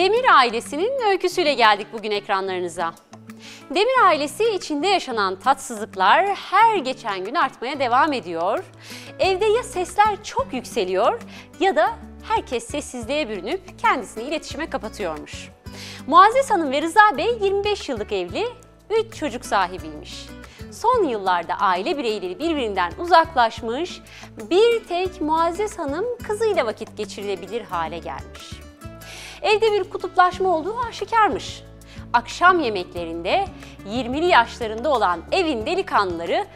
Demir ailesinin öyküsüyle geldik bugün ekranlarınıza. Demir ailesi içinde yaşanan tatsızlıklar her geçen gün artmaya devam ediyor. Evde ya sesler çok yükseliyor ya da herkes sessizliğe bürünüp kendisini iletişime kapatıyormuş. Muazzez Hanım ve Rıza Bey 25 yıllık evli, 3 çocuk sahibiymiş. Son yıllarda aile bireyleri birbirinden uzaklaşmış, bir tek Muazzez Hanım kızıyla vakit geçirilebilir hale gelmiş. Evde bir kutuplaşma olduğu aşikarmış. Akşam yemeklerinde 20'li yaşlarında olan evin delikanlıları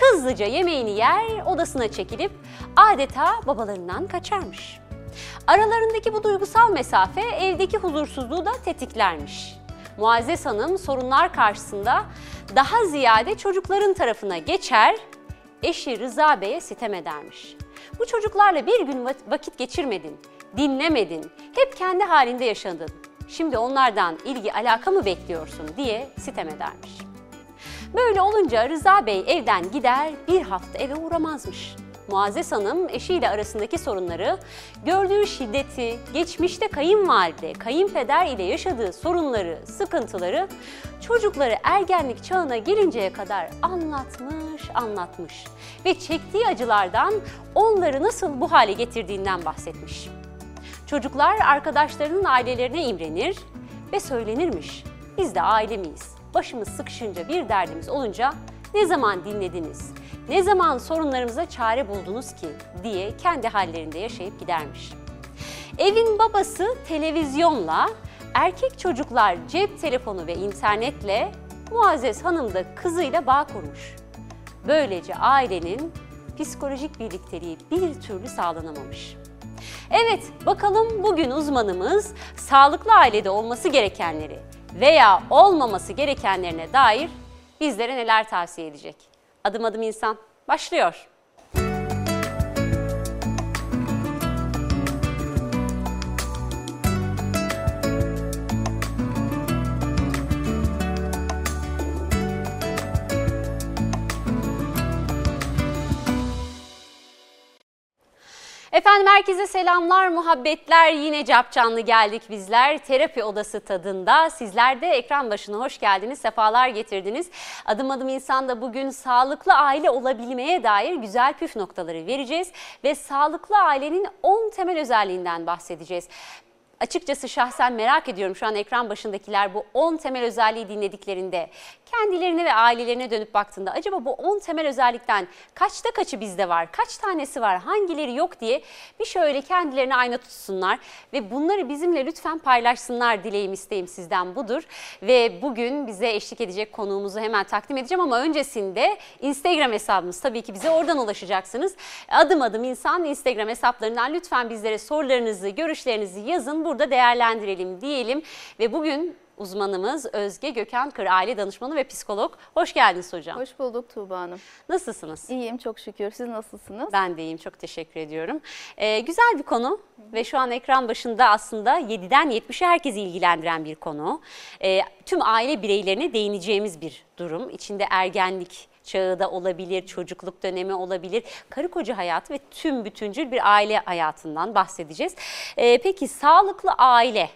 hızlıca yemeğini yer odasına çekilip adeta babalarından kaçarmış. Aralarındaki bu duygusal mesafe evdeki huzursuzluğu da tetiklermiş. Muazzez Hanım sorunlar karşısında daha ziyade çocukların tarafına geçer, eşi Rıza Bey'e sitem edermiş. Bu çocuklarla bir gün vakit geçirmedin, dinlemedin, hep kendi halinde yaşadın. Şimdi onlardan ilgi alaka mı bekliyorsun diye sitem edermiş. Böyle olunca Rıza Bey evden gider bir hafta eve uğramazmış. Muazzez Hanım eşiyle arasındaki sorunları, gördüğü şiddeti, geçmişte kayınvalide, kayınpeder ile yaşadığı sorunları, sıkıntıları çocukları ergenlik çağına gelinceye kadar anlatmış, anlatmış ve çektiği acılardan onları nasıl bu hale getirdiğinden bahsetmiş. Çocuklar arkadaşlarının ailelerine imrenir ve söylenirmiş. Biz de aile miyiz? Başımız sıkışınca bir derdimiz olunca ne zaman dinlediniz? Ne zaman sorunlarımıza çare buldunuz ki diye kendi hallerinde yaşayıp gidermiş. Evin babası televizyonla, erkek çocuklar cep telefonu ve internetle, Muazzez Hanım da kızıyla bağ kurmuş. Böylece ailenin psikolojik birlikteliği bir türlü sağlanamamış. Evet, bakalım bugün uzmanımız sağlıklı ailede olması gerekenleri veya olmaması gerekenlerine dair bizlere neler tavsiye edecek? Adım adım insan başlıyor. Efendim herkese selamlar, muhabbetler. Yine cap canlı geldik bizler. Terapi odası tadında. Sizler de ekran başına hoş geldiniz, sefalar getirdiniz. Adım adım insan da bugün sağlıklı aile olabilmeye dair güzel püf noktaları vereceğiz. Ve sağlıklı ailenin 10 temel özelliğinden bahsedeceğiz. Açıkçası şahsen merak ediyorum şu an ekran başındakiler bu 10 temel özelliği dinlediklerinde kendilerine ve ailelerine dönüp baktığında acaba bu 10 temel özellikten kaçta kaçı bizde var, kaç tanesi var, hangileri yok diye bir şöyle kendilerine ayna tutsunlar ve bunları bizimle lütfen paylaşsınlar dileğim isteğim sizden budur. Ve bugün bize eşlik edecek konuğumuzu hemen takdim edeceğim ama öncesinde Instagram hesabımız tabii ki bize oradan ulaşacaksınız. Adım adım insan Instagram hesaplarından lütfen bizlere sorularınızı, görüşlerinizi yazın burada değerlendirelim diyelim ve bugün uzmanımız Özge Gökhan Kır, aile danışmanı ve psikolog. Hoş geldiniz hocam. Hoş bulduk Tuğba Hanım. Nasılsınız? İyiyim çok şükür. Siz nasılsınız? Ben de iyiyim. Çok teşekkür ediyorum. Ee, güzel bir konu -hı. ve şu an ekran başında aslında 7'den 70'e herkesi ilgilendiren bir konu. Ee, tüm aile bireylerine değineceğimiz bir durum. İçinde ergenlik, çağı da olabilir, çocukluk dönemi olabilir, karı koca hayatı ve tüm bütüncül bir aile hayatından bahsedeceğiz. Ee, peki sağlıklı aile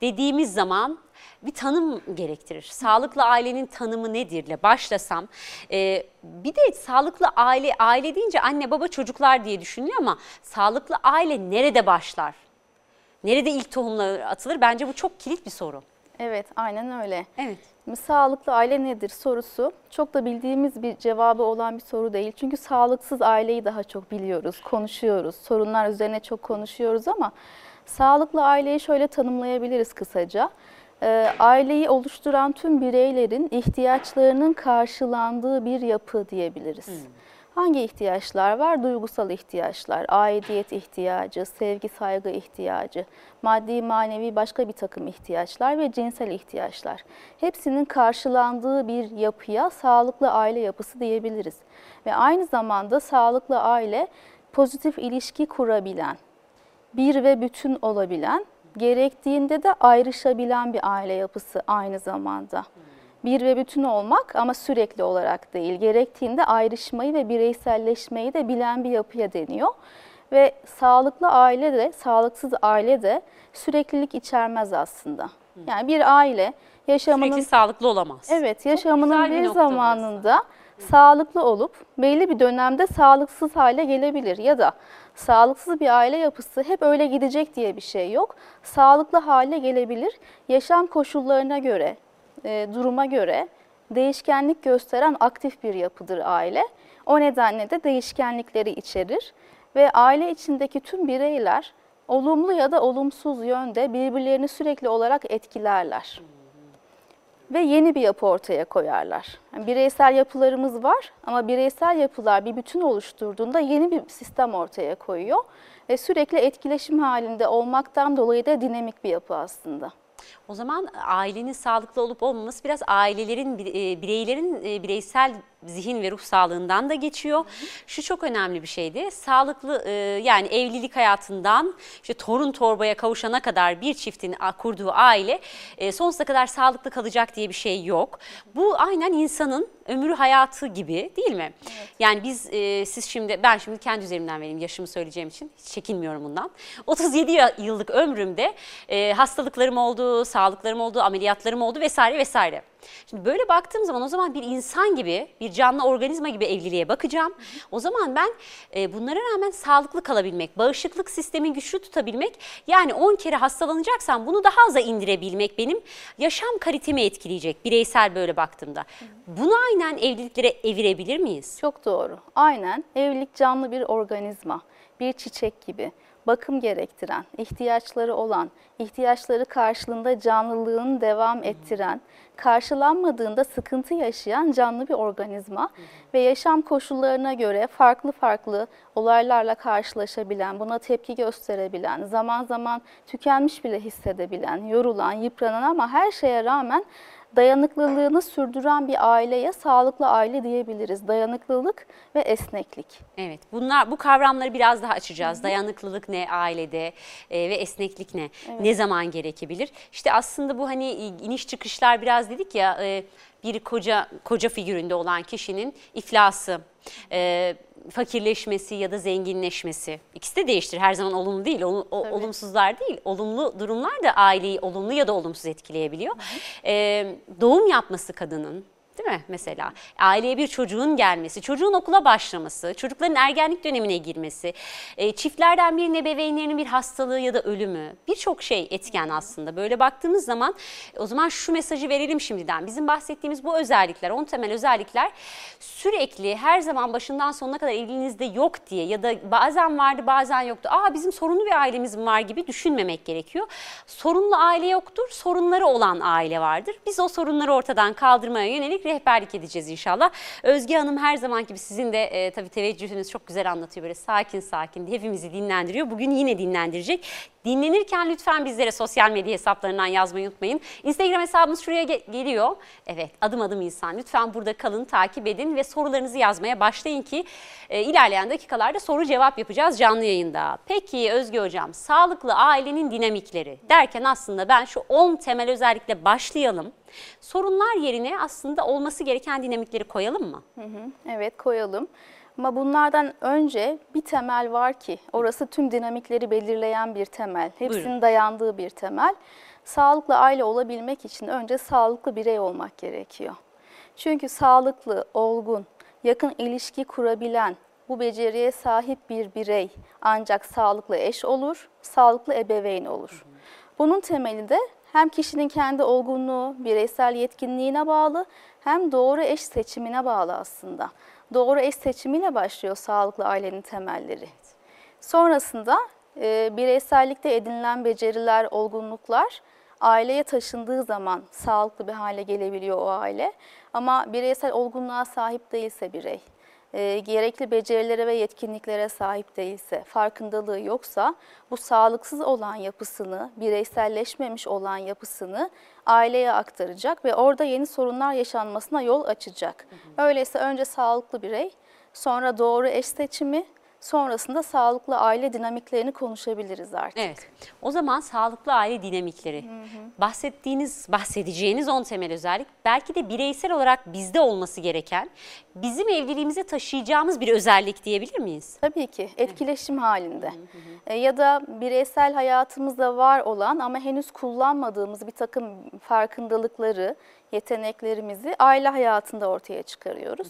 dediğimiz zaman bir tanım gerektirir. Sağlıklı ailenin tanımı nedirle başlasam. E, bir de sağlıklı aile, aile deyince anne baba çocuklar diye düşünüyor ama sağlıklı aile nerede başlar? Nerede ilk tohumlar atılır? Bence bu çok kilit bir soru. Evet aynen öyle. Evet. Sağlıklı aile nedir sorusu çok da bildiğimiz bir cevabı olan bir soru değil. Çünkü sağlıksız aileyi daha çok biliyoruz, konuşuyoruz, sorunlar üzerine çok konuşuyoruz ama sağlıklı aileyi şöyle tanımlayabiliriz kısaca e, aileyi oluşturan tüm bireylerin ihtiyaçlarının karşılandığı bir yapı diyebiliriz. Hmm. Hangi ihtiyaçlar var? Duygusal ihtiyaçlar, aidiyet ihtiyacı, sevgi saygı ihtiyacı, maddi manevi başka bir takım ihtiyaçlar ve cinsel ihtiyaçlar. Hepsinin karşılandığı bir yapıya sağlıklı aile yapısı diyebiliriz. Ve aynı zamanda sağlıklı aile pozitif ilişki kurabilen, bir ve bütün olabilen gerektiğinde de ayrışabilen bir aile yapısı aynı zamanda. Bir ve bütün olmak ama sürekli olarak değil. Gerektiğinde ayrışmayı ve bireyselleşmeyi de bilen bir yapıya deniyor. Ve sağlıklı aile de, sağlıksız aile de süreklilik içermez aslında. Yani bir aile yaşamının Sürekli sağlıklı olamaz. Evet, yaşamının bir bir nokta burası. zamanında sağlıklı olup belli bir dönemde sağlıksız hale gelebilir ya da sağlıksız bir aile yapısı hep öyle gidecek diye bir şey yok. Sağlıklı hale gelebilir. Yaşam koşullarına göre, e, duruma göre değişkenlik gösteren aktif bir yapıdır aile. O nedenle de değişkenlikleri içerir ve aile içindeki tüm bireyler olumlu ya da olumsuz yönde birbirlerini sürekli olarak etkilerler ve yeni bir yapı ortaya koyarlar. Yani bireysel yapılarımız var ama bireysel yapılar bir bütün oluşturduğunda yeni bir sistem ortaya koyuyor ve sürekli etkileşim halinde olmaktan dolayı da dinamik bir yapı aslında. O zaman ailenin sağlıklı olup olmaması biraz ailelerin, e, bireylerin e, bireysel zihin ve ruh sağlığından da geçiyor. Şu çok önemli bir şeydi. Sağlıklı e, yani evlilik hayatından işte torun torbaya kavuşana kadar bir çiftin kurduğu aile sonsuza kadar sağlıklı kalacak diye bir şey yok. Bu aynen insanın ömrü hayatı gibi değil mi? Yani biz siz şimdi ben şimdi kendi üzerimden vereyim yaşımı söyleyeceğim için hiç çekinmiyorum bundan. 37 ya- yıllık ömrümde hastalıklarım oldu, sağlıklarım oldu, ameliyatlarım oldu vesaire vesaire. Şimdi böyle baktığım zaman o zaman bir insan gibi, bir canlı organizma gibi evliliğe bakacağım. O zaman ben e, bunlara rağmen sağlıklı kalabilmek, bağışıklık sistemi güçlü tutabilmek, yani 10 kere hastalanacaksam bunu daha aza indirebilmek benim yaşam kalitemi etkileyecek bireysel böyle baktığımda. Bunu aynen evliliklere evirebilir miyiz? Çok doğru. Aynen evlilik canlı bir organizma, bir çiçek gibi bakım gerektiren, ihtiyaçları olan, ihtiyaçları karşılığında canlılığını devam ettiren, karşılanmadığında sıkıntı yaşayan canlı bir organizma ve yaşam koşullarına göre farklı farklı olaylarla karşılaşabilen, buna tepki gösterebilen, zaman zaman tükenmiş bile hissedebilen, yorulan, yıpranan ama her şeye rağmen dayanıklılığını sürdüren bir aileye sağlıklı aile diyebiliriz. Dayanıklılık ve esneklik. Evet, bunlar bu kavramları biraz daha açacağız. Dayanıklılık ne ailede e, ve esneklik ne? Ne zaman gerekebilir? İşte aslında bu hani iniş çıkışlar biraz dedik ya e, bir koca koca figüründe olan kişinin iflası, e, fakirleşmesi ya da zenginleşmesi. İkisi de değiştir. Her zaman olumlu değil, olu- o- olumsuzlar değil. Olumlu durumlar da aileyi olumlu ya da olumsuz etkileyebiliyor. E, doğum yapması kadının Değil mi mesela? Aileye bir çocuğun gelmesi, çocuğun okula başlaması, çocukların ergenlik dönemine girmesi, e, çiftlerden birinin ebeveynlerinin bir hastalığı ya da ölümü birçok şey etken aslında. Böyle baktığımız zaman o zaman şu mesajı verelim şimdiden. Bizim bahsettiğimiz bu özellikler, 10 temel özellikler sürekli her zaman başından sonuna kadar ilginizde yok diye ya da bazen vardı bazen yoktu. Aa bizim sorunlu bir ailemiz mi var gibi düşünmemek gerekiyor. Sorunlu aile yoktur, sorunları olan aile vardır. Biz o sorunları ortadan kaldırmaya yönelik rehberlik edeceğiz inşallah. Özge Hanım her zaman gibi sizin de e, tabii teveccühünüz çok güzel anlatıyor böyle sakin sakin hepimizi dinlendiriyor. Bugün yine dinlendirecek. Dinlenirken lütfen bizlere sosyal medya hesaplarından yazmayı unutmayın. Instagram hesabımız şuraya ge- geliyor. Evet adım adım insan. Lütfen burada kalın, takip edin ve sorularınızı yazmaya başlayın ki e, ilerleyen dakikalarda soru cevap yapacağız canlı yayında. Peki Özge Hocam, sağlıklı ailenin dinamikleri derken aslında ben şu 10 temel özellikle başlayalım. Sorunlar yerine aslında olması gereken dinamikleri koyalım mı? Evet koyalım. Ama bunlardan önce bir temel var ki orası tüm dinamikleri belirleyen bir temel. Hepsinin Buyurun. dayandığı bir temel. Sağlıklı aile olabilmek için önce sağlıklı birey olmak gerekiyor. Çünkü sağlıklı, olgun, yakın ilişki kurabilen, bu beceriye sahip bir birey ancak sağlıklı eş olur, sağlıklı ebeveyn olur. Bunun temeli de hem kişinin kendi olgunluğu, bireysel yetkinliğine bağlı hem doğru eş seçimine bağlı aslında. Doğru eş seçimiyle başlıyor sağlıklı ailenin temelleri. Sonrasında e, bireysellikte edinilen beceriler, olgunluklar aileye taşındığı zaman sağlıklı bir hale gelebiliyor o aile. Ama bireysel olgunluğa sahip değilse birey, e, gerekli becerilere ve yetkinliklere sahip değilse, farkındalığı yoksa bu sağlıksız olan yapısını, bireyselleşmemiş olan yapısını aileye aktaracak ve orada yeni sorunlar yaşanmasına yol açacak. Öyleyse önce sağlıklı birey, sonra doğru eş seçimi, sonrasında sağlıklı aile dinamiklerini konuşabiliriz artık. Evet. O zaman sağlıklı aile dinamikleri. Bahsettiğiniz, bahsedeceğiniz 10 temel özellik belki de bireysel olarak bizde olması gereken, bizim evliliğimize taşıyacağımız bir özellik diyebilir miyiz? Tabii ki etkileşim halinde E, ya da bireysel hayatımızda var olan ama henüz kullanmadığımız bir takım farkındalıkları, yeteneklerimizi aile hayatında ortaya çıkarıyoruz.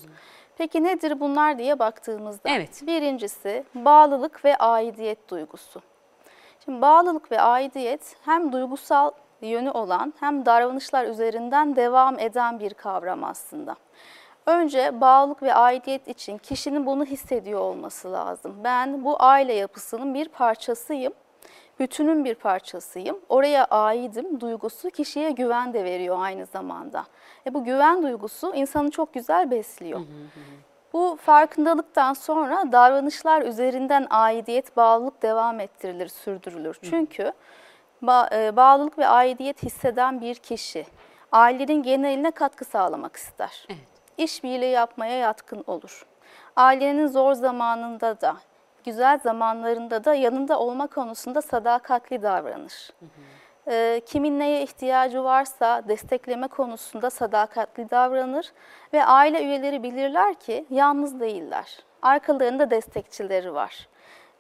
Peki nedir bunlar diye baktığımızda Evet. birincisi bağlılık ve aidiyet duygusu. Şimdi bağlılık ve aidiyet hem duygusal yönü olan hem davranışlar üzerinden devam eden bir kavram aslında. Önce bağlılık ve aidiyet için kişinin bunu hissediyor olması lazım. Ben bu aile yapısının bir parçasıyım, bütünün bir parçasıyım. Oraya aidim duygusu kişiye güven de veriyor aynı zamanda. E bu güven duygusu insanı çok güzel besliyor. Bu farkındalıktan sonra davranışlar üzerinden aidiyet, bağlılık devam ettirilir, sürdürülür. Çünkü ba- e, bağlılık ve aidiyet hisseden bir kişi ailenin geneline katkı sağlamak ister. Evet. İşbirliği yapmaya yatkın olur. Ailenin zor zamanında da, güzel zamanlarında da yanında olma konusunda sadakatli davranır. Ee, kimin neye ihtiyacı varsa destekleme konusunda sadakatli davranır ve aile üyeleri bilirler ki yalnız değiller. Arkalarında destekçileri var.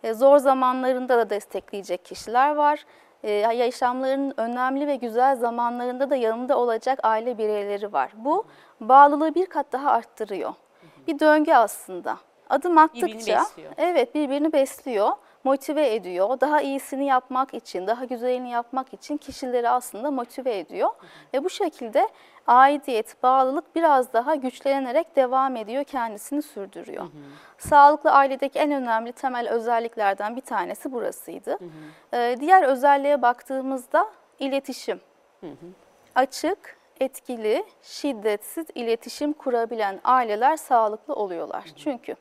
Ee, zor zamanlarında da destekleyecek kişiler var. Ee, yaşamlarının önemli ve güzel zamanlarında da yanında olacak aile bireyleri var. Bu bağlılığı bir kat daha arttırıyor. Bir döngü aslında. Adım attıkça besliyor. evet birbirini besliyor, motive ediyor. Daha iyisini yapmak için, daha güzelini yapmak için kişileri aslında motive ediyor. Ve bu şekilde aidiyet, bağlılık biraz daha güçlenerek devam ediyor, kendisini sürdürüyor. Sağlıklı ailedeki en önemli temel özelliklerden bir tanesi burasıydı. Ee, diğer özelliğe baktığımızda iletişim. Açık, etkili, şiddetsiz iletişim kurabilen aileler sağlıklı oluyorlar. Çünkü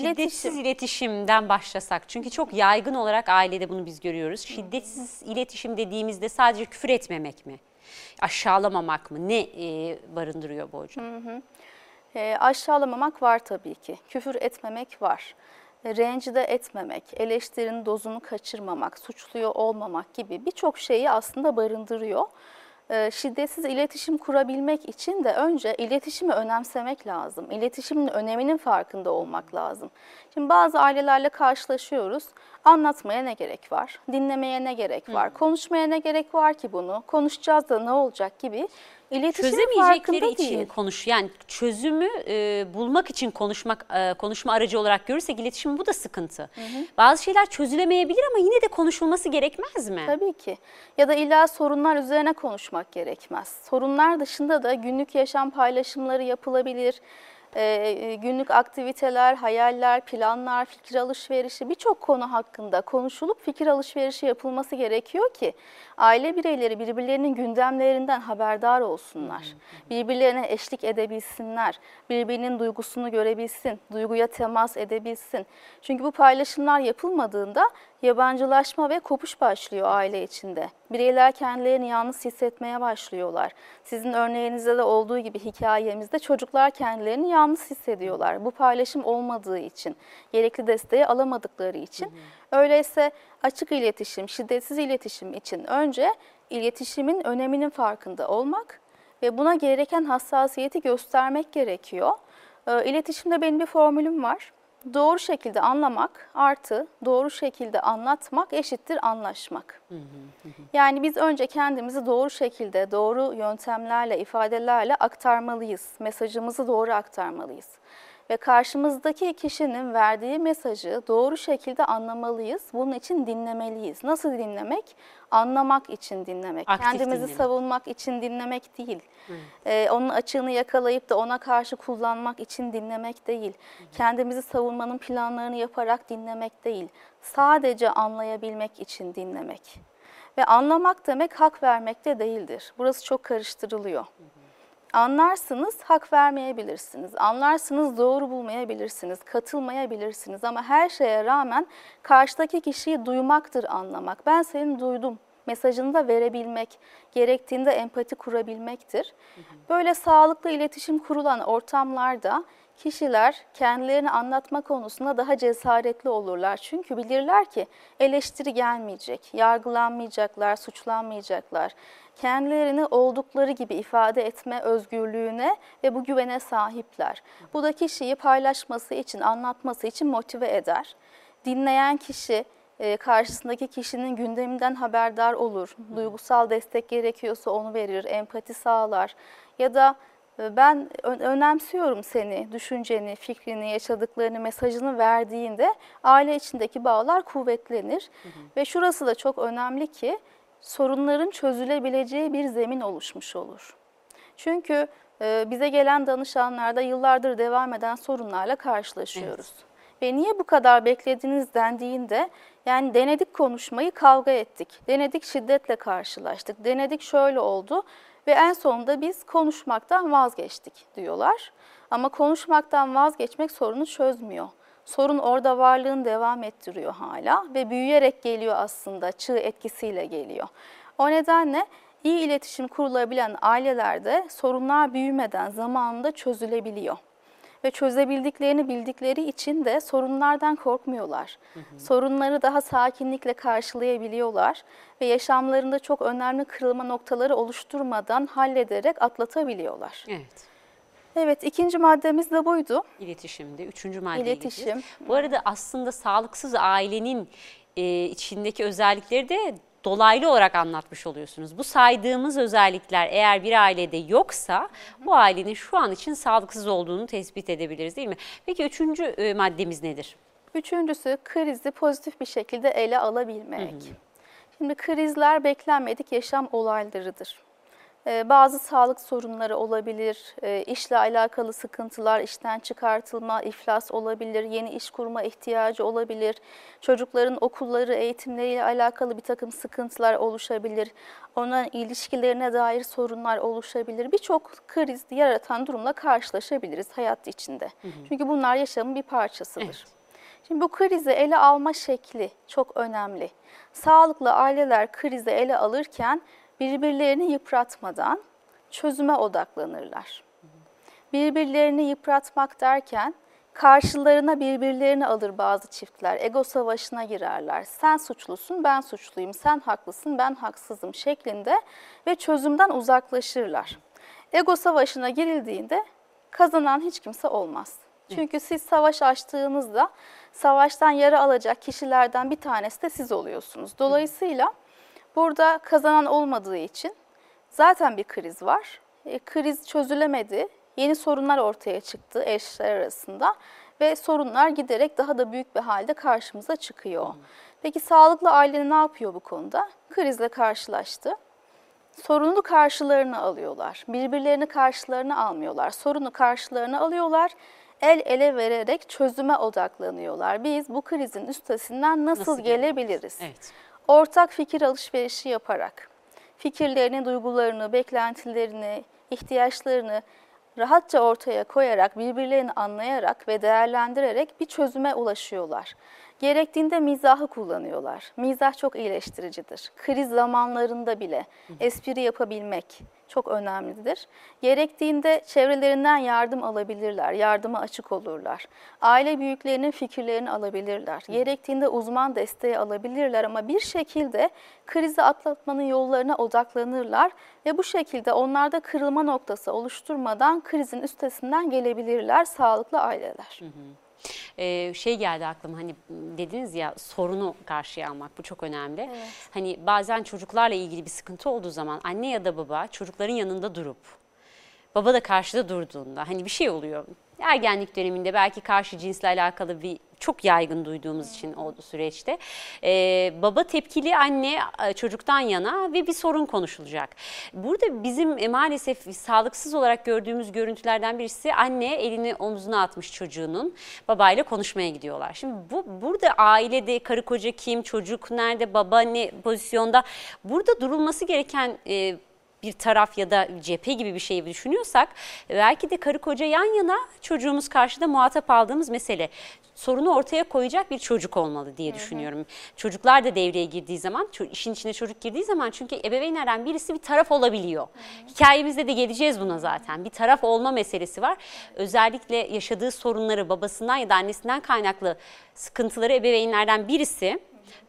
Şiddetsiz iletişimden başlasak. Çünkü çok yaygın olarak ailede bunu biz görüyoruz. Şiddetsiz iletişim dediğimizde sadece küfür etmemek mi? Aşağılamamak mı? Ne e, barındırıyor bu hocam? E, aşağılamamak var tabii ki. Küfür etmemek var. E, rencide etmemek, eleştirinin dozunu kaçırmamak, suçluyor olmamak gibi birçok şeyi aslında barındırıyor. E, şiddetsiz iletişim kurabilmek için de önce iletişimi önemsemek lazım. İletişimin öneminin farkında olmak lazım. Şimdi bazı ailelerle karşılaşıyoruz. Anlatmaya ne gerek var? Dinlemeye ne gerek var? Konuşmaya ne gerek var ki bunu? Konuşacağız da ne olacak gibi. İletişimin Çözemeyecekleri için değil. konuş yani çözümü e, bulmak için konuşmak e, konuşma aracı olarak görürsek iletişim bu da sıkıntı. Bazı şeyler çözülemeyebilir ama yine de konuşulması gerekmez mi? Tabii ki. Ya da illa sorunlar üzerine konuşmak gerekmez. Sorunlar dışında da günlük yaşam paylaşımları yapılabilir. Ee, günlük aktiviteler, hayaller, planlar, fikir alışverişi birçok konu hakkında konuşulup fikir alışverişi yapılması gerekiyor ki aile bireyleri birbirlerinin gündemlerinden haberdar olsunlar. Birbirlerine eşlik edebilsinler, birbirinin duygusunu görebilsin, duyguya temas edebilsin. Çünkü bu paylaşımlar yapılmadığında yabancılaşma ve kopuş başlıyor aile içinde. Bireyler kendilerini yalnız hissetmeye başlıyorlar. Sizin örneğinizde de olduğu gibi hikayemizde çocuklar kendilerini yalnız hissediyorlar. Bu paylaşım olmadığı için, gerekli desteği alamadıkları için. Öyleyse açık iletişim, şiddetsiz iletişim için önce iletişimin öneminin farkında olmak ve buna gereken hassasiyeti göstermek gerekiyor. Ee, İletişimde benim bir formülüm var. Doğru şekilde anlamak artı doğru şekilde anlatmak eşittir anlaşmak. Yani biz önce kendimizi doğru şekilde, doğru yöntemlerle, ifadelerle aktarmalıyız. Mesajımızı doğru aktarmalıyız. Ve karşımızdaki kişinin verdiği mesajı doğru şekilde anlamalıyız. Bunun için dinlemeliyiz. Nasıl dinlemek? Anlamak için dinlemek. Aktif Kendimizi dinlemek. savunmak için dinlemek değil. Ee, onun açığını yakalayıp da ona karşı kullanmak için dinlemek değil. Kendimizi savunmanın planlarını yaparak dinlemek değil. Sadece anlayabilmek için dinlemek. Ve anlamak demek hak vermek de değildir. Burası çok karıştırılıyor. Anlarsınız, hak vermeyebilirsiniz. Anlarsınız, doğru bulmayabilirsiniz, katılmayabilirsiniz. Ama her şeye rağmen karşıdaki kişiyi duymaktır anlamak. Ben seni duydum mesajını da verebilmek, gerektiğinde empati kurabilmektir. Böyle sağlıklı iletişim kurulan ortamlarda kişiler kendilerini anlatma konusunda daha cesaretli olurlar. Çünkü bilirler ki eleştiri gelmeyecek, yargılanmayacaklar, suçlanmayacaklar. Kendilerini oldukları gibi ifade etme özgürlüğüne ve bu güvene sahipler. Bu da kişiyi paylaşması için, anlatması için motive eder. Dinleyen kişi e, karşısındaki kişinin gündeminden haberdar olur. Duygusal destek gerekiyorsa onu verir, empati sağlar. Ya da e, ben önemsiyorum seni, düşünceni, fikrini, yaşadıklarını, mesajını verdiğinde aile içindeki bağlar kuvvetlenir. Hı hı. Ve şurası da çok önemli ki sorunların çözülebileceği bir zemin oluşmuş olur. Çünkü e, bize gelen danışanlarda yıllardır devam eden sorunlarla karşılaşıyoruz. Evet. Ve niye bu kadar beklediniz dendiğinde yani denedik konuşmayı kavga ettik. Denedik şiddetle karşılaştık. Denedik şöyle oldu ve en sonunda biz konuşmaktan vazgeçtik diyorlar. Ama konuşmaktan vazgeçmek sorunu çözmüyor. Sorun orada varlığını devam ettiriyor hala ve büyüyerek geliyor aslında, çığ etkisiyle geliyor. O nedenle iyi iletişim kurulabilen ailelerde sorunlar büyümeden zamanında çözülebiliyor ve çözebildiklerini bildikleri için de sorunlardan korkmuyorlar. Hı hı. Sorunları daha sakinlikle karşılayabiliyorlar ve yaşamlarında çok önemli kırılma noktaları oluşturmadan hallederek atlatabiliyorlar. Evet. Evet, ikinci maddemiz de buydu. İletişimde. Üçüncü maddeye İletişim. Geçeceğiz. Bu arada aslında sağlıksız ailenin e, içindeki özellikleri de dolaylı olarak anlatmış oluyorsunuz. Bu saydığımız özellikler eğer bir ailede yoksa bu ailenin şu an için sağlıksız olduğunu tespit edebiliriz değil mi? Peki üçüncü e, maddemiz nedir? Üçüncüsü krizi pozitif bir şekilde ele alabilmek. Şimdi krizler beklenmedik yaşam olaylarıdır. Ee, bazı sağlık sorunları olabilir, ee, işle alakalı sıkıntılar, işten çıkartılma, iflas olabilir, yeni iş kurma ihtiyacı olabilir, çocukların okulları, eğitimleriyle alakalı bir takım sıkıntılar oluşabilir, onların ilişkilerine dair sorunlar oluşabilir. Birçok kriz yaratan durumla karşılaşabiliriz hayat içinde. Hı hı. Çünkü bunlar yaşamın bir parçasıdır. Evet. Şimdi bu krizi ele alma şekli çok önemli. Sağlıklı aileler krizi ele alırken birbirlerini yıpratmadan çözüme odaklanırlar. Birbirlerini yıpratmak derken karşılarına birbirlerini alır bazı çiftler. Ego savaşına girerler. Sen suçlusun, ben suçluyum. Sen haklısın, ben haksızım şeklinde ve çözümden uzaklaşırlar. Ego savaşına girildiğinde kazanan hiç kimse olmaz. Çünkü siz savaş açtığınızda savaştan yara alacak kişilerden bir tanesi de siz oluyorsunuz. Dolayısıyla Burada kazanan olmadığı için zaten bir kriz var. E, kriz çözülemedi. Yeni sorunlar ortaya çıktı eşler arasında ve sorunlar giderek daha da büyük bir halde karşımıza çıkıyor. Peki sağlıklı aile ne yapıyor bu konuda? Krizle karşılaştı. Sorunu karşılarına alıyorlar. Birbirlerini karşılarına almıyorlar. Sorunu karşılarına alıyorlar. El ele vererek çözüme odaklanıyorlar. Biz bu krizin üstesinden nasıl, nasıl gelebiliriz? Evet ortak fikir alışverişi yaparak fikirlerini, duygularını, beklentilerini, ihtiyaçlarını rahatça ortaya koyarak, birbirlerini anlayarak ve değerlendirerek bir çözüme ulaşıyorlar. Gerektiğinde mizahı kullanıyorlar. Mizah çok iyileştiricidir. Kriz zamanlarında bile espri yapabilmek, çok önemlidir. Gerektiğinde çevrelerinden yardım alabilirler, yardıma açık olurlar. Aile büyüklerinin fikirlerini alabilirler. Gerektiğinde uzman desteği alabilirler ama bir şekilde krizi atlatmanın yollarına odaklanırlar ve bu şekilde onlarda kırılma noktası oluşturmadan krizin üstesinden gelebilirler sağlıklı aileler. Hı hı e, şey geldi aklıma hani dediniz ya sorunu karşıya almak bu çok önemli. Evet. Hani bazen çocuklarla ilgili bir sıkıntı olduğu zaman anne ya da baba çocukların yanında durup baba da karşıda durduğunda hani bir şey oluyor. Ergenlik döneminde belki karşı cinsle alakalı bir çok yaygın duyduğumuz için o süreçte. Ee, baba tepkili anne e, çocuktan yana ve bir sorun konuşulacak. Burada bizim e, maalesef sağlıksız olarak gördüğümüz görüntülerden birisi anne elini omzuna atmış çocuğunun babayla konuşmaya gidiyorlar. Şimdi bu burada ailede karı koca kim, çocuk nerede, baba ne pozisyonda burada durulması gereken e, bir taraf ya da cephe gibi bir şey düşünüyorsak belki de karı koca yan yana çocuğumuz karşıda muhatap aldığımız mesele sorunu ortaya koyacak bir çocuk olmalı diye düşünüyorum. Çocuklar da devreye girdiği zaman, işin içine çocuk girdiği zaman çünkü ebeveynlerden birisi bir taraf olabiliyor. Hikayemizde de geleceğiz buna zaten. Bir taraf olma meselesi var. Özellikle yaşadığı sorunları babasından ya da annesinden kaynaklı sıkıntıları ebeveynlerden birisi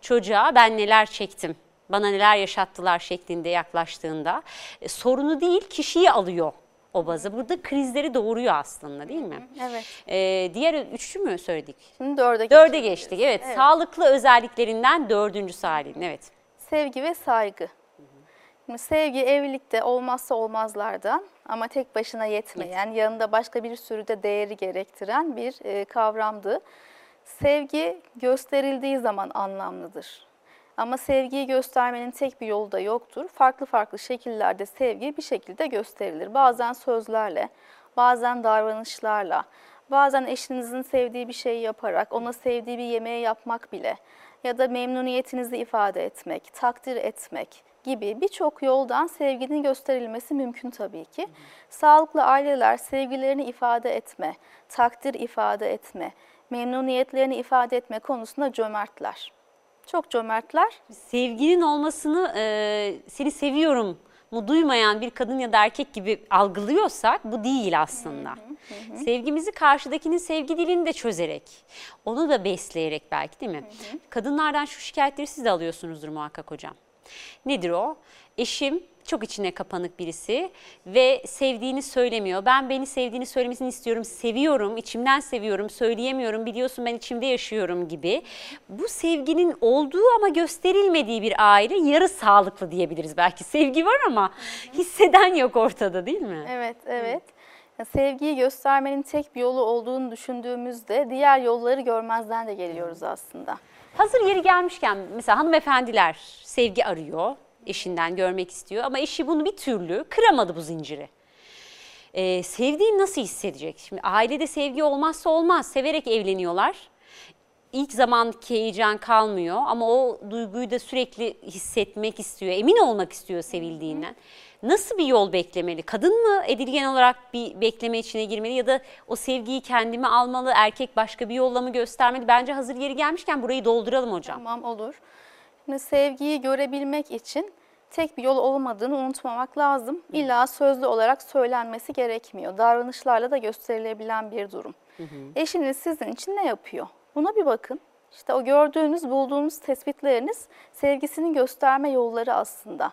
çocuğa ben neler çektim, bana neler yaşattılar şeklinde yaklaştığında e, sorunu değil kişiyi alıyor o bazı. Burada krizleri doğuruyor aslında değil mi? Evet. Ee, diğer üçü mü söyledik? Şimdi dörde Dörde geçtik. Evet. Sağlıklı özelliklerinden dördüncüsü halin. Evet. Sevgi ve saygı. Şimdi sevgi evlilikte olmazsa olmazlardan ama tek başına yetmeyen, yanında başka bir sürü de değeri gerektiren bir e, kavramdı. Sevgi gösterildiği zaman anlamlıdır. Ama sevgiyi göstermenin tek bir yolu da yoktur. Farklı farklı şekillerde sevgi bir şekilde gösterilir. Bazen sözlerle, bazen davranışlarla, bazen eşinizin sevdiği bir şeyi yaparak, ona sevdiği bir yemeği yapmak bile ya da memnuniyetinizi ifade etmek, takdir etmek gibi birçok yoldan sevginin gösterilmesi mümkün tabii ki. Sağlıklı aileler sevgilerini ifade etme, takdir ifade etme, memnuniyetlerini ifade etme konusunda cömertler. Çok cömertler. Sevginin olmasını e, seni seviyorum mu duymayan bir kadın ya da erkek gibi algılıyorsak bu değil aslında. Sevgimizi karşıdakinin sevgi dilini de çözerek, onu da besleyerek belki değil mi? Kadınlardan şu şikayetleri siz de alıyorsunuzdur muhakkak hocam. Nedir o? Eşim çok içine kapanık birisi ve sevdiğini söylemiyor. Ben beni sevdiğini söylemesini istiyorum, seviyorum, içimden seviyorum, söyleyemiyorum, biliyorsun ben içimde yaşıyorum gibi. Bu sevginin olduğu ama gösterilmediği bir aile yarı sağlıklı diyebiliriz belki. Sevgi var ama hisseden yok ortada değil mi? Evet, evet. Sevgiyi göstermenin tek bir yolu olduğunu düşündüğümüzde diğer yolları görmezden de geliyoruz aslında. Hazır yeri gelmişken mesela hanımefendiler sevgi arıyor, eşinden görmek istiyor ama eşi bunu bir türlü kıramadı bu zinciri. Ee, sevdiğini nasıl hissedecek? Şimdi ailede sevgi olmazsa olmaz, severek evleniyorlar. İlk zamanki heyecan kalmıyor ama o duyguyu da sürekli hissetmek istiyor, emin olmak istiyor sevildiğinden. Nasıl bir yol beklemeli? Kadın mı edilgen olarak bir bekleme içine girmeli ya da o sevgiyi kendime almalı, erkek başka bir yolla mı göstermeli? Bence hazır yeri gelmişken burayı dolduralım hocam. Tamam olur. Sevgiyi görebilmek için tek bir yol olmadığını unutmamak lazım. İlla sözlü olarak söylenmesi gerekmiyor. Davranışlarla da gösterilebilen bir durum. Eşiniz sizin için ne yapıyor? Buna bir bakın. İşte o gördüğünüz, bulduğunuz tespitleriniz sevgisini gösterme yolları aslında.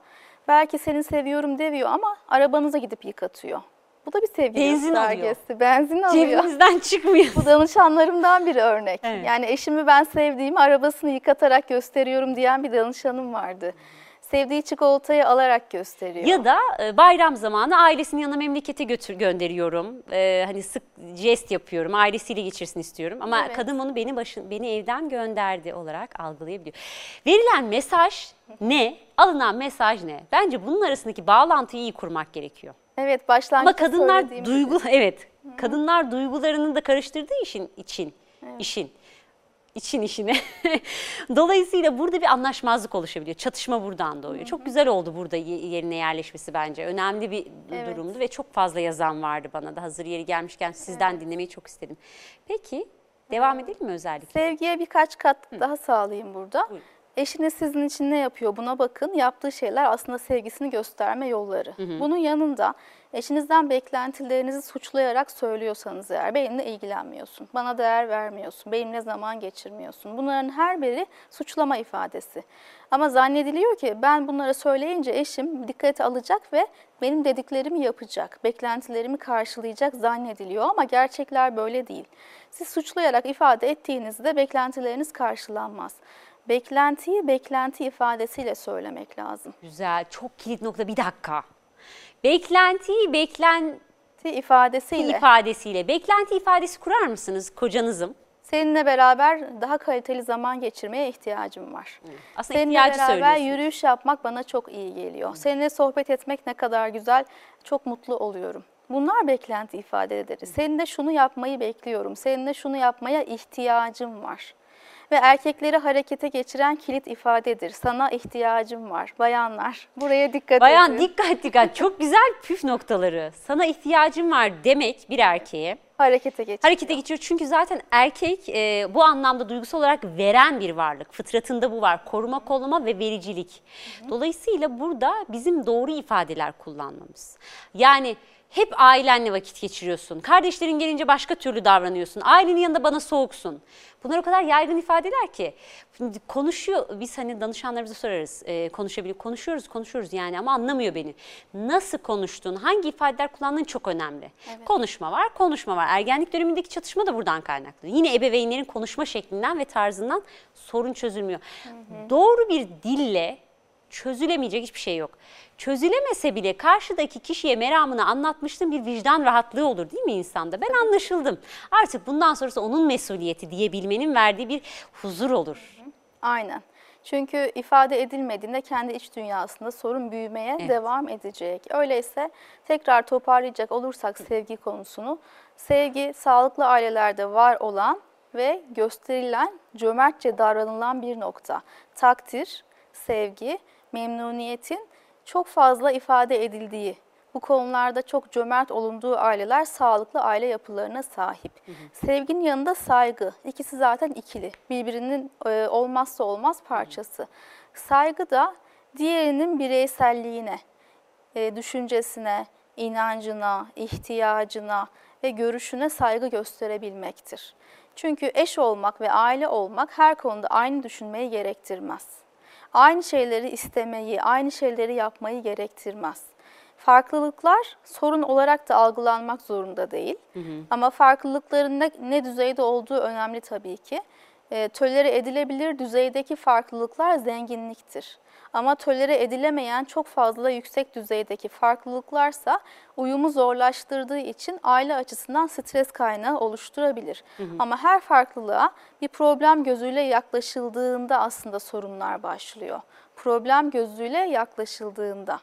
Belki seni seviyorum demiyor ama arabanıza gidip yıkatıyor. Bu da bir sevgi Benzin alıyor. göstergesi. Benzin alıyor. Cebimizden çıkmıyor. Bu danışanlarımdan bir örnek. Evet. Yani eşimi ben sevdiğimi arabasını yıkatarak gösteriyorum diyen bir danışanım vardı. Sevdiği çikolatayı alarak gösteriyor. Ya da e, bayram zamanı ailesinin yanına memlekete götür gönderiyorum. E, hani sık jest yapıyorum. Ailesiyle geçirsin istiyorum. Ama Evet. kadın onu beni başın beni evden gönderdi olarak algılayabiliyor. Verilen mesaj ne? Alınan mesaj ne? Bence bunun arasındaki bağlantıyı iyi kurmak gerekiyor. Evet Ama başlangıçta kadınlar söylediğim duygu gibi. evet. Kadınlar duygularını da karıştırdığı için için işin için işine. Dolayısıyla burada bir anlaşmazlık oluşabiliyor. Çatışma buradan doğuyor. Çok güzel oldu burada ye- yerine yerleşmesi bence. Önemli bir Evet. durumdu ve çok fazla yazan vardı bana da. Hazır yeri gelmişken sizden dinlemeyi çok istedim. Peki devam edelim mi özellikle? Sevgiye birkaç kat daha sağlayayım burada. Buyurun. Eşiniz sizin için ne yapıyor buna bakın. Yaptığı şeyler aslında sevgisini gösterme yolları. Bunun yanında eşinizden beklentilerinizi suçlayarak söylüyorsanız eğer benimle ilgilenmiyorsun, bana değer vermiyorsun, benimle zaman geçirmiyorsun. Bunların her biri suçlama ifadesi. Ama zannediliyor ki ben bunları söyleyince eşim dikkate alacak ve benim dediklerimi yapacak, beklentilerimi karşılayacak zannediliyor ama gerçekler böyle değil. Siz suçlayarak ifade ettiğinizde beklentileriniz karşılanmaz. Beklentiyi beklenti ifadesiyle söylemek lazım. Güzel. Çok kilit nokta. Bir dakika. Beklentiyi beklenti ifadesiyle ifadesiyle. Beklenti ifadesi kurar mısınız kocanızım? seninle beraber daha kaliteli zaman geçirmeye ihtiyacım var. Aslında Seninle ihtiyacı beraber yürüyüş yapmak bana çok iyi geliyor. Seninle sohbet etmek ne kadar güzel, çok mutlu oluyorum. Bunlar beklenti ifadeleri. Seninle şunu yapmayı bekliyorum. Seninle şunu yapmaya ihtiyacım var. Ve erkekleri harekete geçiren kilit ifadedir. Sana ihtiyacım var. Bayanlar buraya dikkat Bayan edin. dikkat dikkat çok güzel püf noktaları. Sana ihtiyacım var demek bir erkeğe harekete geçiyor. harekete geçiyor. Çünkü zaten erkek e, bu anlamda duygusal olarak veren bir varlık. Fıtratında bu var. Koruma, kollama ve vericilik. Dolayısıyla burada bizim doğru ifadeler kullanmamız. Yani hep ailenle vakit geçiriyorsun. Kardeşlerin gelince başka türlü davranıyorsun. Ailenin yanında bana soğuksun. Bunlar o kadar yaygın ifadeler ki. Şimdi konuşuyor, biz hani danışanlarımıza sorarız. E, konuşabiliyor, konuşuyoruz, konuşuyoruz yani ama anlamıyor beni. Nasıl konuştun, hangi ifadeler kullandığın çok önemli. Konuşma var, konuşma var. Ergenlik dönemindeki çatışma da buradan kaynaklı. Yine ebeveynlerin konuşma şeklinden ve tarzından sorun çözülmüyor. Doğru bir dille çözülemeyecek hiçbir şey yok. Çözülemese bile karşıdaki kişiye meramını anlatmıştım bir vicdan rahatlığı olur değil mi insanda? Ben anlaşıldım. Artık bundan sonrası onun mesuliyeti diyebilmenin verdiği bir huzur olur. Aynen. Çünkü ifade edilmediğinde kendi iç dünyasında sorun büyümeye Evet. devam edecek. Öyleyse tekrar toparlayacak olursak sevgi konusunu, sevgi sağlıklı ailelerde var olan ve gösterilen cömertçe davranılan bir nokta. Takdir, sevgi, memnuniyetin çok fazla ifade edildiği, bu konularda çok cömert olunduğu aileler sağlıklı aile yapılarına sahip. Sevginin yanında saygı. İkisi zaten ikili. Birbirinin e, olmazsa olmaz parçası. Saygı da diğerinin bireyselliğine, e, düşüncesine, inancına, ihtiyacına ve görüşüne saygı gösterebilmektir. Çünkü eş olmak ve aile olmak her konuda aynı düşünmeyi gerektirmez. Aynı şeyleri istemeyi, aynı şeyleri yapmayı gerektirmez. Farklılıklar sorun olarak da algılanmak zorunda değil. Ama farklılıkların ne, ne düzeyde olduğu önemli tabii ki. E, tolere edilebilir düzeydeki farklılıklar zenginliktir. Ama tolere edilemeyen çok fazla yüksek düzeydeki farklılıklarsa uyumu zorlaştırdığı için aile açısından stres kaynağı oluşturabilir. Ama her farklılığa bir problem gözüyle yaklaşıldığında aslında sorunlar başlıyor. Problem gözüyle yaklaşıldığında.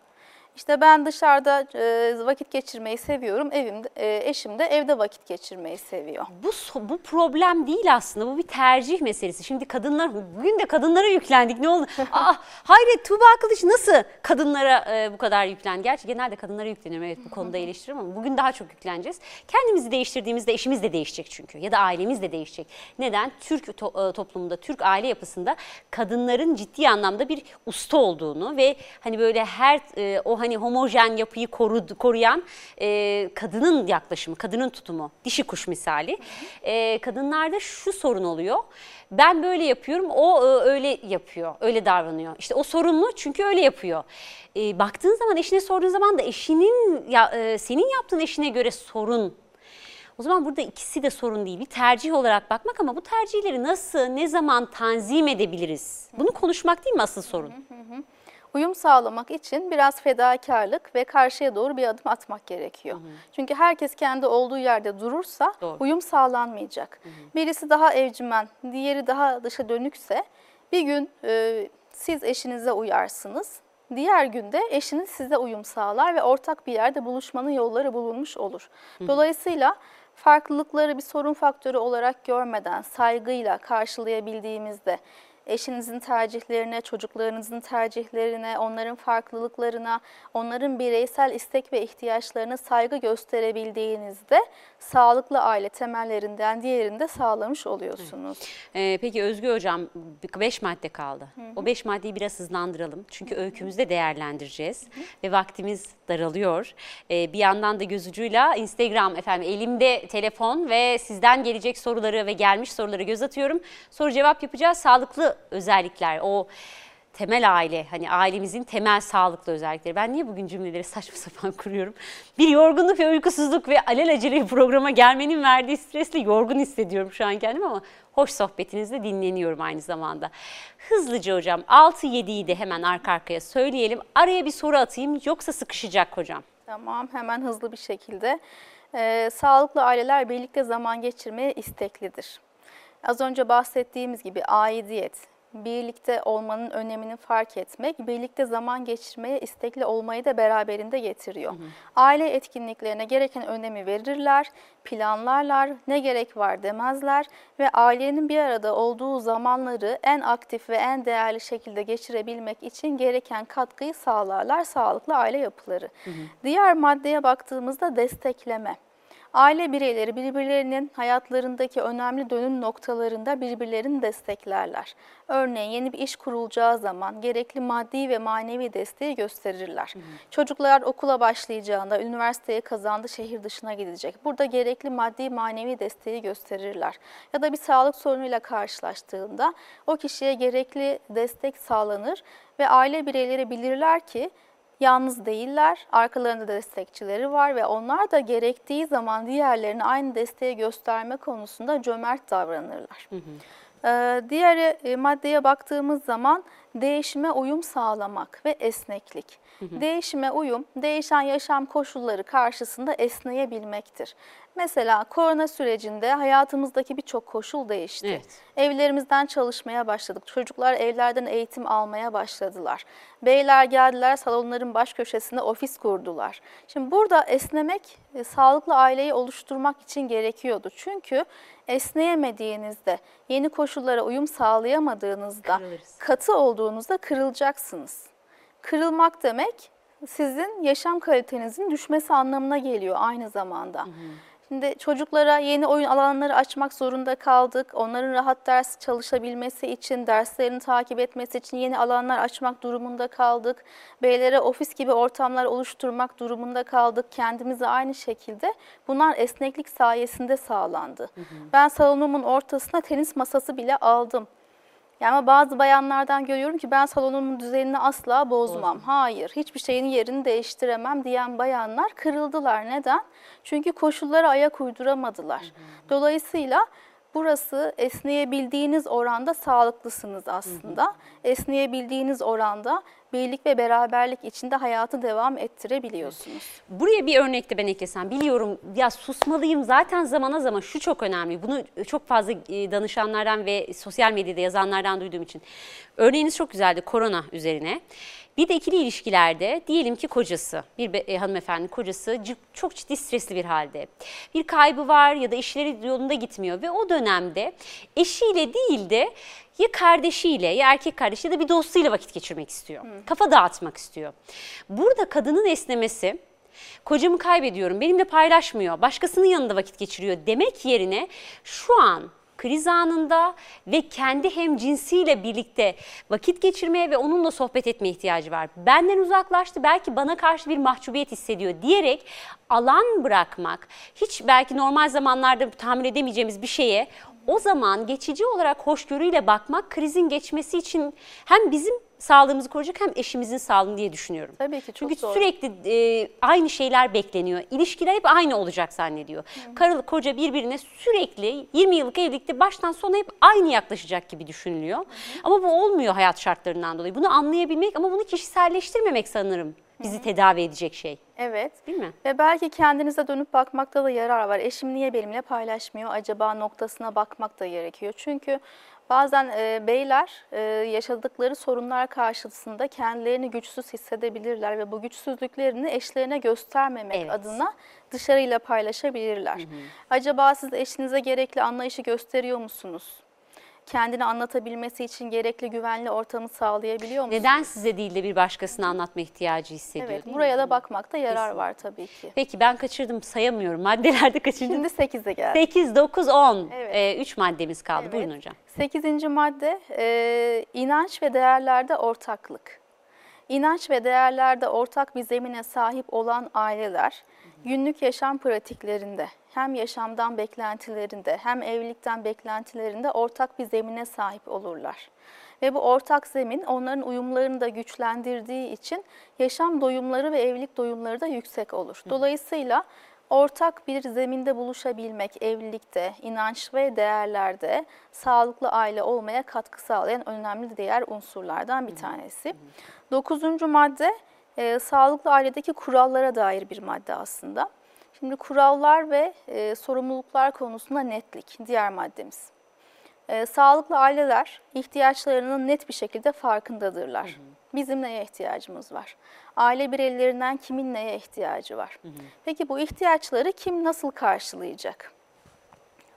İşte ben dışarıda e, vakit geçirmeyi seviyorum, evimde, e, eşim de evde vakit geçirmeyi seviyor. Bu bu problem değil aslında. Bu bir tercih meselesi. Şimdi kadınlar bugün de kadınlara yüklendik. Ne oldu? Aa, hayret Tuğba Kılıç nasıl kadınlara e, bu kadar yüklendi? Gerçi genelde kadınlara yükleniyorum. Evet bu konuda eleştiriyorum ama bugün daha çok yükleneceğiz. Kendimizi değiştirdiğimizde eşimiz de değişecek çünkü ya da ailemiz de değişecek. Neden? Türk to- toplumunda, Türk aile yapısında kadınların ciddi anlamda bir usta olduğunu ve hani böyle her e, o hani homojen yapıyı korudu, koruyan e, kadının yaklaşımı, kadının tutumu, dişi kuş misali. E, kadınlarda şu sorun oluyor. Ben böyle yapıyorum, o e, öyle yapıyor, öyle davranıyor. İşte o sorunlu çünkü öyle yapıyor. E, baktığın zaman, eşine sorduğun zaman da eşinin, ya, e, senin yaptığın eşine göre sorun o zaman burada ikisi de sorun değil. Bir tercih olarak bakmak ama bu tercihleri nasıl, ne zaman tanzim edebiliriz? Bunu konuşmak değil mi asıl sorun? Uyum sağlamak için biraz fedakarlık ve karşıya doğru bir adım atmak gerekiyor. Çünkü herkes kendi olduğu yerde durursa Doğru. uyum sağlanmayacak. Birisi daha evcimen, diğeri daha dışa dönükse bir gün e, siz eşinize uyarsınız. Diğer günde eşiniz size uyum sağlar ve ortak bir yerde buluşmanın yolları bulunmuş olur. Dolayısıyla farklılıkları bir sorun faktörü olarak görmeden saygıyla karşılayabildiğimizde eşinizin tercihlerine, çocuklarınızın tercihlerine, onların farklılıklarına, onların bireysel istek ve ihtiyaçlarına saygı gösterebildiğinizde sağlıklı aile temellerinden diğerini de sağlamış oluyorsunuz. Ee, peki Özgü Hocam 5 madde kaldı. O 5 maddeyi biraz hızlandıralım. Çünkü öykümüzde değerlendireceğiz. Ve vaktimiz daralıyor. Ee, bir yandan da gözücüyle Instagram efendim elimde telefon ve sizden gelecek soruları ve gelmiş soruları göz atıyorum. Soru cevap yapacağız. Sağlıklı özellikler o temel aile hani ailemizin temel sağlıklı özellikleri. Ben niye bugün cümleleri saçma sapan kuruyorum? Bir yorgunluk ve uykusuzluk ve alelacele bir programa gelmenin verdiği stresle yorgun hissediyorum şu an kendimi ama hoş sohbetinizde dinleniyorum aynı zamanda. Hızlıca hocam 6-7'yi de hemen arka arkaya söyleyelim. Araya bir soru atayım yoksa sıkışacak hocam. Tamam, hemen hızlı bir şekilde. Ee, sağlıklı aileler birlikte zaman geçirmeye isteklidir. Az önce bahsettiğimiz gibi aidiyet, birlikte olmanın önemini fark etmek, birlikte zaman geçirmeye istekli olmayı da beraberinde getiriyor. Aile etkinliklerine gereken önemi verirler, planlarlar, ne gerek var demezler ve ailenin bir arada olduğu zamanları en aktif ve en değerli şekilde geçirebilmek için gereken katkıyı sağlarlar sağlıklı aile yapıları. Diğer maddeye baktığımızda destekleme. Aile bireyleri birbirlerinin hayatlarındaki önemli dönüm noktalarında birbirlerini desteklerler. Örneğin yeni bir iş kurulacağı zaman gerekli maddi ve manevi desteği gösterirler. Çocuklar okula başlayacağında üniversiteye kazandı şehir dışına gidecek. Burada gerekli maddi manevi desteği gösterirler. Ya da bir sağlık sorunuyla karşılaştığında o kişiye gerekli destek sağlanır ve aile bireyleri bilirler ki yalnız değiller, arkalarında destekçileri var ve onlar da gerektiği zaman diğerlerine aynı desteği gösterme konusunda cömert davranırlar. Ee, Diğer e, maddeye baktığımız zaman değişime uyum sağlamak ve esneklik. Değişime uyum, değişen yaşam koşulları karşısında esneyebilmektir. Mesela korona sürecinde hayatımızdaki birçok koşul değişti. Evet. Evlerimizden çalışmaya başladık. Çocuklar evlerden eğitim almaya başladılar. Beyler geldiler salonların baş köşesinde ofis kurdular. Şimdi burada esnemek e, sağlıklı aileyi oluşturmak için gerekiyordu. Çünkü esneyemediğinizde, yeni koşullara uyum sağlayamadığınızda, Kırılırız. katı olduğunuzda kırılacaksınız. Kırılmak demek sizin yaşam kalitenizin düşmesi anlamına geliyor aynı zamanda. Şimdi çocuklara yeni oyun alanları açmak zorunda kaldık. Onların rahat ders çalışabilmesi için, derslerini takip etmesi için yeni alanlar açmak durumunda kaldık. Beylere ofis gibi ortamlar oluşturmak durumunda kaldık. Kendimize aynı şekilde bunlar esneklik sayesinde sağlandı. Ben salonumun ortasına tenis masası bile aldım. Yani ama bazı bayanlardan görüyorum ki ben salonumun düzenini asla bozmam. Hayır, hiçbir şeyin yerini değiştiremem diyen bayanlar kırıldılar. Neden? Çünkü koşullara ayak uyduramadılar. Dolayısıyla burası esneyebildiğiniz oranda sağlıklısınız aslında. Esneyebildiğiniz oranda birlik ve beraberlik içinde hayatı devam ettirebiliyorsunuz. Buraya bir örnek de ben eklesem biliyorum ya susmalıyım zaten zamana zaman şu çok önemli bunu çok fazla e, danışanlardan ve sosyal medyada yazanlardan duyduğum için. Örneğiniz çok güzeldi korona üzerine. Bir de ikili ilişkilerde diyelim ki kocası bir e, hanımefendi kocası çok ciddi stresli bir halde. Bir kaybı var ya da işleri yolunda gitmiyor ve o dönemde eşiyle değil de ya kardeşiyle ya erkek kardeşiyle ya da bir dostuyla vakit geçirmek istiyor. Kafa dağıtmak istiyor. Burada kadının esnemesi kocamı kaybediyorum benimle paylaşmıyor başkasının yanında vakit geçiriyor demek yerine şu an kriz anında ve kendi hem cinsiyle birlikte vakit geçirmeye ve onunla sohbet etmeye ihtiyacı var. Benden uzaklaştı belki bana karşı bir mahcubiyet hissediyor diyerek alan bırakmak hiç belki normal zamanlarda tahammül edemeyeceğimiz bir şeye o zaman geçici olarak hoşgörüyle bakmak krizin geçmesi için hem bizim sağlığımızı koruyacak hem eşimizin sağlığını diye düşünüyorum. Tabii ki çok Çünkü doğru. sürekli e, aynı şeyler bekleniyor. İlişkiler hep aynı olacak zannediyor. Karı koca birbirine sürekli 20 yıllık evlilikte baştan sona hep aynı yaklaşacak gibi düşünülüyor. Ama bu olmuyor hayat şartlarından dolayı. Bunu anlayabilmek ama bunu kişiselleştirmemek sanırım bizi tedavi edecek şey. Evet. Değil mi? Ve belki kendinize dönüp bakmakta da yarar var. Eşim niye benimle paylaşmıyor acaba noktasına bakmak da gerekiyor. Çünkü bazen e, beyler e, yaşadıkları sorunlar karşısında kendilerini güçsüz hissedebilirler ve bu güçsüzlüklerini eşlerine göstermemek Evet. adına dışarıyla paylaşabilirler. Acaba siz eşinize gerekli anlayışı gösteriyor musunuz? Kendini anlatabilmesi için gerekli güvenli ortamı sağlayabiliyor musunuz? Neden size değil de bir başkasına anlatma ihtiyacı hissediyor Evet, değil mi? buraya da bakmakta yarar var tabii ki. Peki ben kaçırdım sayamıyorum. Maddelerde kaçırdım. Şimdi 8'e geldik. 8, 9, 10. Evet. 3 maddemiz kaldı. Evet. Buyurun hocam. Sekizinci madde e, inanç ve değerlerde ortaklık. İnanç ve değerlerde ortak bir zemine sahip olan aileler günlük yaşam pratiklerinde hem yaşamdan beklentilerinde hem evlilikten beklentilerinde ortak bir zemine sahip olurlar. Ve bu ortak zemin onların uyumlarını da güçlendirdiği için yaşam doyumları ve evlilik doyumları da yüksek olur. Dolayısıyla ortak bir zeminde buluşabilmek evlilikte, inanç ve değerlerde sağlıklı aile olmaya katkı sağlayan önemli diğer unsurlardan bir tanesi. Dokuzuncu madde e, sağlıklı ailedeki kurallara dair bir madde aslında. Şimdi kurallar ve e, sorumluluklar konusunda netlik diğer maddemiz. Ee, sağlıklı aileler ihtiyaçlarının net bir şekilde farkındadırlar. Bizim neye ihtiyacımız var? Aile bireylerinden kimin neye ihtiyacı var? Peki bu ihtiyaçları kim nasıl karşılayacak?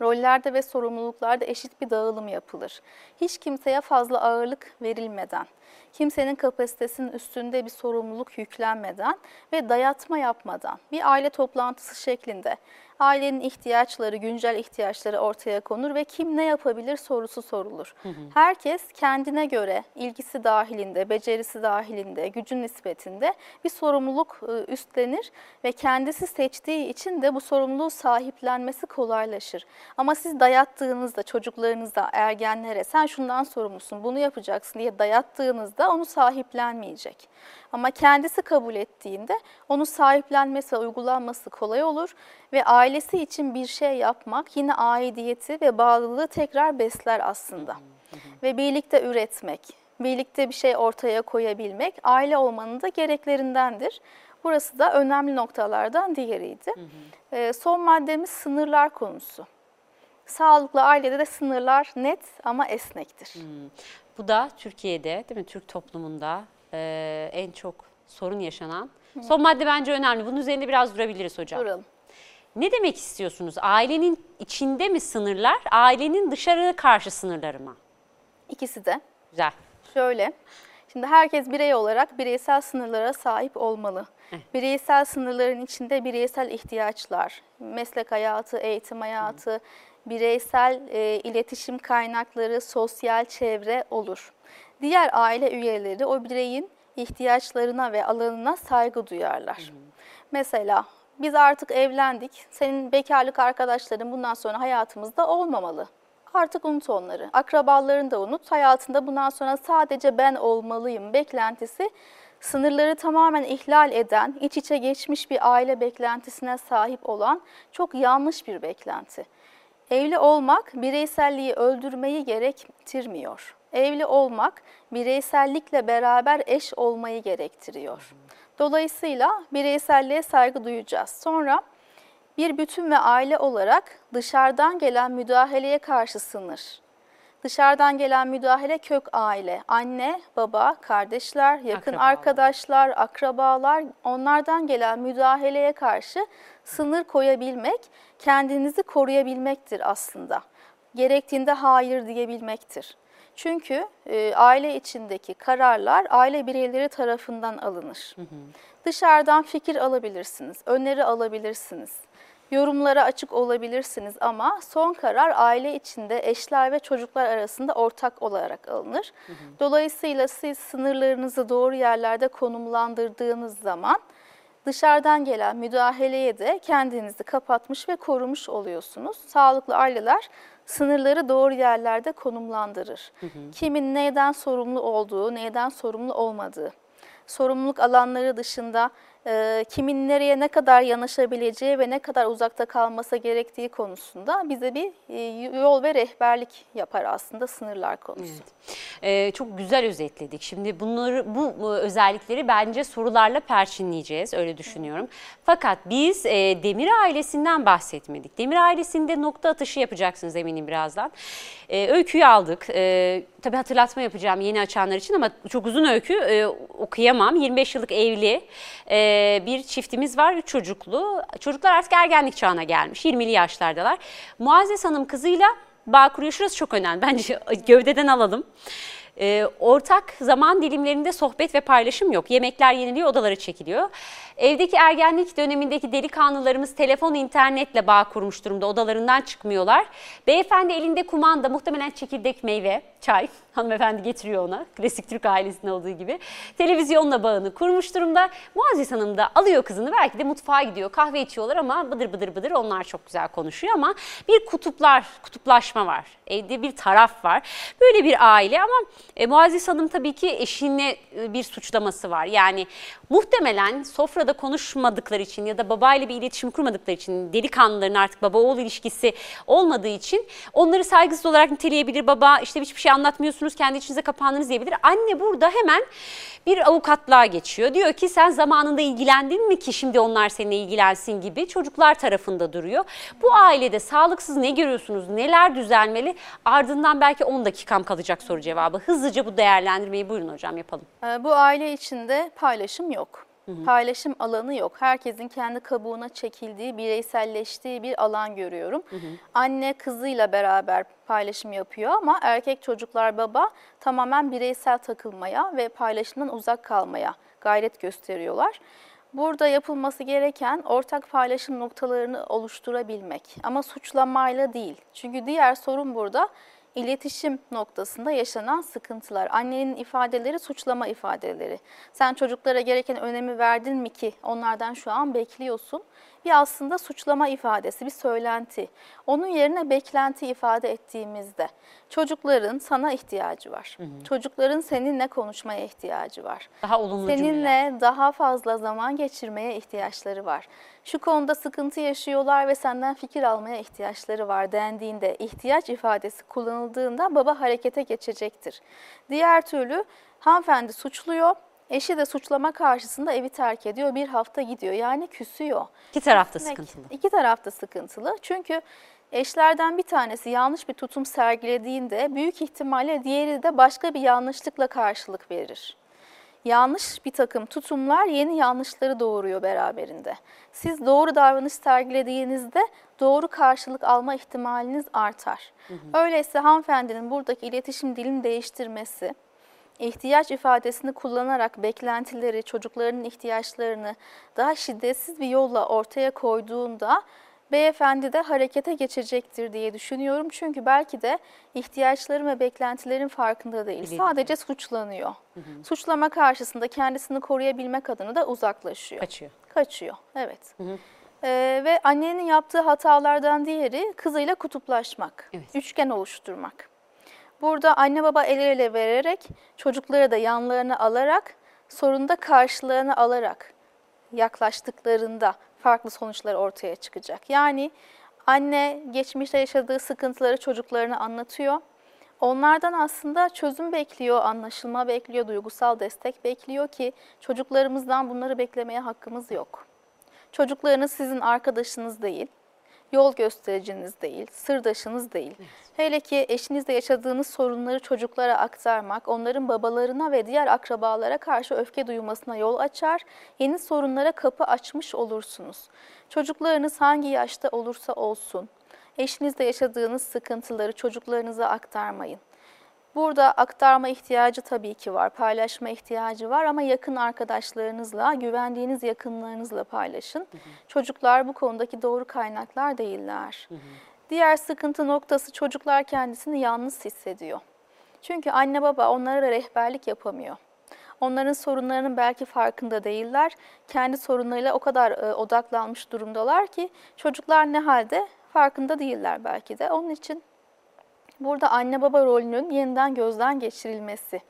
Rollerde ve sorumluluklarda eşit bir dağılım yapılır. Hiç kimseye fazla ağırlık verilmeden, kimsenin kapasitesinin üstünde bir sorumluluk yüklenmeden ve dayatma yapmadan bir aile toplantısı şeklinde ailenin ihtiyaçları, güncel ihtiyaçları ortaya konur ve kim ne yapabilir sorusu sorulur. Herkes kendine göre ilgisi dahilinde, becerisi dahilinde, gücün nispetinde bir sorumluluk e, üstlenir ve kendisi seçtiği için de bu sorumluluğu sahiplenmesi kolaylaşır. Ama siz dayattığınızda çocuklarınızda, ergenlere sen şundan sorumlusun, bunu yapacaksın diye dayattığınızda onu sahiplenmeyecek. Ama kendisi kabul ettiğinde onu sahiplenmesi ve uygulanması kolay olur ve ailesi için bir şey yapmak yine aidiyeti ve bağlılığı tekrar besler aslında. Ve birlikte üretmek, birlikte bir şey ortaya koyabilmek aile olmanın da gereklerindendir. Burası da önemli noktalardan diğeriydi. Ee, son maddemiz sınırlar konusu. Sağlıklı ailede de sınırlar net ama esnektir. Bu da Türkiye'de değil mi Türk toplumunda e, en çok sorun yaşanan. Son madde bence önemli. Bunun üzerinde biraz durabiliriz hocam. Duralım. Ne demek istiyorsunuz? Ailenin içinde mi sınırlar, ailenin dışarı karşı sınırları mı? İkisi de. Güzel. Şöyle, şimdi herkes birey olarak bireysel sınırlara sahip olmalı. Bireysel sınırların içinde bireysel ihtiyaçlar, meslek hayatı, eğitim hayatı, bireysel e, iletişim kaynakları, sosyal çevre olur. Diğer aile üyeleri o bireyin ihtiyaçlarına ve alanına saygı duyarlar. Mesela biz artık evlendik, senin bekarlık arkadaşların bundan sonra hayatımızda olmamalı. Artık unut onları. Akrabalarını da unut. Hayatında bundan sonra sadece ben olmalıyım beklentisi sınırları tamamen ihlal eden, iç içe geçmiş bir aile beklentisine sahip olan çok yanlış bir beklenti. Evli olmak bireyselliği öldürmeyi gerektirmiyor. Evli olmak bireysellikle beraber eş olmayı gerektiriyor. Dolayısıyla bireyselliğe saygı duyacağız. Sonra bir bütün ve aile olarak dışarıdan gelen müdahaleye karşı sınır. Dışarıdan gelen müdahale kök aile, anne, baba, kardeşler, yakın Akrabalar. arkadaşlar, akrabalar, onlardan gelen müdahaleye karşı sınır koyabilmek, kendinizi koruyabilmektir aslında. Gerektiğinde hayır diyebilmektir. Çünkü e, aile içindeki kararlar aile bireyleri tarafından alınır. Dışarıdan fikir alabilirsiniz, öneri alabilirsiniz, yorumlara açık olabilirsiniz ama son karar aile içinde eşler ve çocuklar arasında ortak olarak alınır. Dolayısıyla siz sınırlarınızı doğru yerlerde konumlandırdığınız zaman dışarıdan gelen müdahaleye de kendinizi kapatmış ve korumuş oluyorsunuz. Sağlıklı aileler sınırları doğru yerlerde konumlandırır. Kimin neyden sorumlu olduğu, neyden sorumlu olmadığı, sorumluluk alanları dışında e, kimin nereye ne kadar yanaşabileceği ve ne kadar uzakta kalması gerektiği konusunda bize bir e, yol ve rehberlik yapar aslında sınırlar konusu. Ee, çok güzel özetledik. Şimdi bunları bu bu özellikleri bence sorularla perçinleyeceğiz öyle düşünüyorum. Fakat biz e, Demir ailesinden bahsetmedik. Demir ailesinde nokta atışı yapacaksınız eminim birazdan. E, öyküyü aldık. E, tabii hatırlatma yapacağım yeni açanlar için ama çok uzun öykü e, okuyamam. 25 yıllık evli e, bir çiftimiz var, üç çocuklu. Çocuklar artık ergenlik çağına gelmiş, 20'li yaşlardalar. Muazzez Hanım kızıyla bağ kuruyor. Şurası çok önemli. Bence gövdeden alalım. Ee, ortak zaman dilimlerinde sohbet ve paylaşım yok. Yemekler yeniliyor, odaları çekiliyor. Evdeki ergenlik dönemindeki delikanlılarımız telefon, internetle bağ kurmuş durumda. Odalarından çıkmıyorlar. Beyefendi elinde kumanda, muhtemelen çekirdek meyve, çay. Hanımefendi getiriyor ona. Klasik Türk ailesinde olduğu gibi. Televizyonla bağını kurmuş durumda. Muazzez Hanım da alıyor kızını. Belki de mutfağa gidiyor. Kahve içiyorlar ama bıdır bıdır bıdır onlar çok güzel konuşuyor ama bir kutuplar, kutuplaşma var. Evde bir taraf var. Böyle bir aile ama E, Muazzez Hanım tabii ki eşine bir suçlaması var. Yani muhtemelen sofrada konuşmadıkları için ya da babayla bir iletişim kurmadıkları için delikanlıların artık baba oğul ilişkisi olmadığı için onları saygısız olarak niteleyebilir. Baba işte hiçbir şey anlatmıyorsunuz kendi içinize kapandınız diyebilir. Anne burada hemen bir avukatlığa geçiyor. Diyor ki sen zamanında ilgilendin mi ki şimdi onlar seninle ilgilensin gibi çocuklar tarafında duruyor. Bu ailede sağlıksız ne görüyorsunuz? Neler düzelmeli? Ardından belki 10 dakikam kalacak soru cevabı. Hızlıca bu değerlendirmeyi buyurun hocam yapalım. Ee, Bu aile içinde paylaşım yok. Paylaşım alanı yok. Herkesin kendi kabuğuna çekildiği, bireyselleştiği bir alan görüyorum. Anne kızıyla beraber paylaşım yapıyor ama erkek çocuklar baba tamamen bireysel takılmaya ve paylaşımdan uzak kalmaya gayret gösteriyorlar. Burada yapılması gereken ortak paylaşım noktalarını oluşturabilmek ama suçlamayla değil. Çünkü diğer sorun burada iletişim noktasında yaşanan sıkıntılar. Annenin ifadeleri suçlama ifadeleri. Sen çocuklara gereken önemi verdin mi ki onlardan şu an bekliyorsun? Bir aslında suçlama ifadesi, bir söylenti. Onun yerine beklenti ifade ettiğimizde çocukların sana ihtiyacı var. Çocukların seninle konuşmaya ihtiyacı var. Daha olumlu. Seninle daha fazla zaman geçirmeye ihtiyaçları var. Şu konuda sıkıntı yaşıyorlar ve senden fikir almaya ihtiyaçları var dendiğinde, ihtiyaç ifadesi kullanıldığında baba harekete geçecektir. Diğer türlü hanımefendi suçluyor, eşi de suçlama karşısında evi terk ediyor, bir hafta gidiyor yani küsüyor. İki tarafta Demek sıkıntılı. İki tarafta sıkıntılı. Çünkü eşlerden bir tanesi yanlış bir tutum sergilediğinde büyük ihtimalle diğeri de başka bir yanlışlıkla karşılık verir. Yanlış bir takım tutumlar yeni yanlışları doğuruyor beraberinde. Siz doğru davranış sergilediğinizde doğru karşılık alma ihtimaliniz artar. Öyleyse hanımefendinin buradaki iletişim dilini değiştirmesi, ihtiyaç ifadesini kullanarak beklentileri, çocuklarının ihtiyaçlarını daha şiddetsiz bir yolla ortaya koyduğunda beyefendi de harekete geçecektir diye düşünüyorum. Çünkü belki de ihtiyaçların ve beklentilerin farkında değil. Bilinmiyor. Sadece suçlanıyor. Suçlama karşısında kendisini koruyabilmek adına da uzaklaşıyor. Kaçıyor. Kaçıyor, evet. Ee, ve annenin yaptığı hatalardan diğeri kızıyla kutuplaşmak, Evet. üçgen oluşturmak. Burada anne baba el ele vererek, çocukları da yanlarına alarak, sorunda karşılarına alarak yaklaştıklarında farklı sonuçlar ortaya çıkacak. Yani anne geçmişte yaşadığı sıkıntıları çocuklarına anlatıyor. Onlardan aslında çözüm bekliyor, anlaşılma bekliyor, duygusal destek bekliyor ki çocuklarımızdan bunları beklemeye hakkımız yok. Çocuklarınız sizin arkadaşınız değil, yol göstericiniz değil, sırdaşınız değil. Hele ki eşinizle yaşadığınız sorunları çocuklara aktarmak, onların babalarına ve diğer akrabalara karşı öfke duymasına yol açar, yeni sorunlara kapı açmış olursunuz. Çocuklarınız hangi yaşta olursa olsun, eşinizle yaşadığınız sıkıntıları çocuklarınıza aktarmayın. Burada aktarma ihtiyacı tabii ki var, paylaşma ihtiyacı var ama yakın arkadaşlarınızla, güvendiğiniz yakınlarınızla paylaşın. Çocuklar bu konudaki doğru kaynaklar değiller. Diğer sıkıntı noktası çocuklar kendisini yalnız hissediyor. Çünkü anne baba onlara rehberlik yapamıyor. Onların sorunlarının belki farkında değiller. Kendi sorunlarıyla o kadar e, odaklanmış durumdalar ki çocuklar ne halde farkında değiller belki de. Onun için Burada anne baba rolünün yeniden gözden geçirilmesi,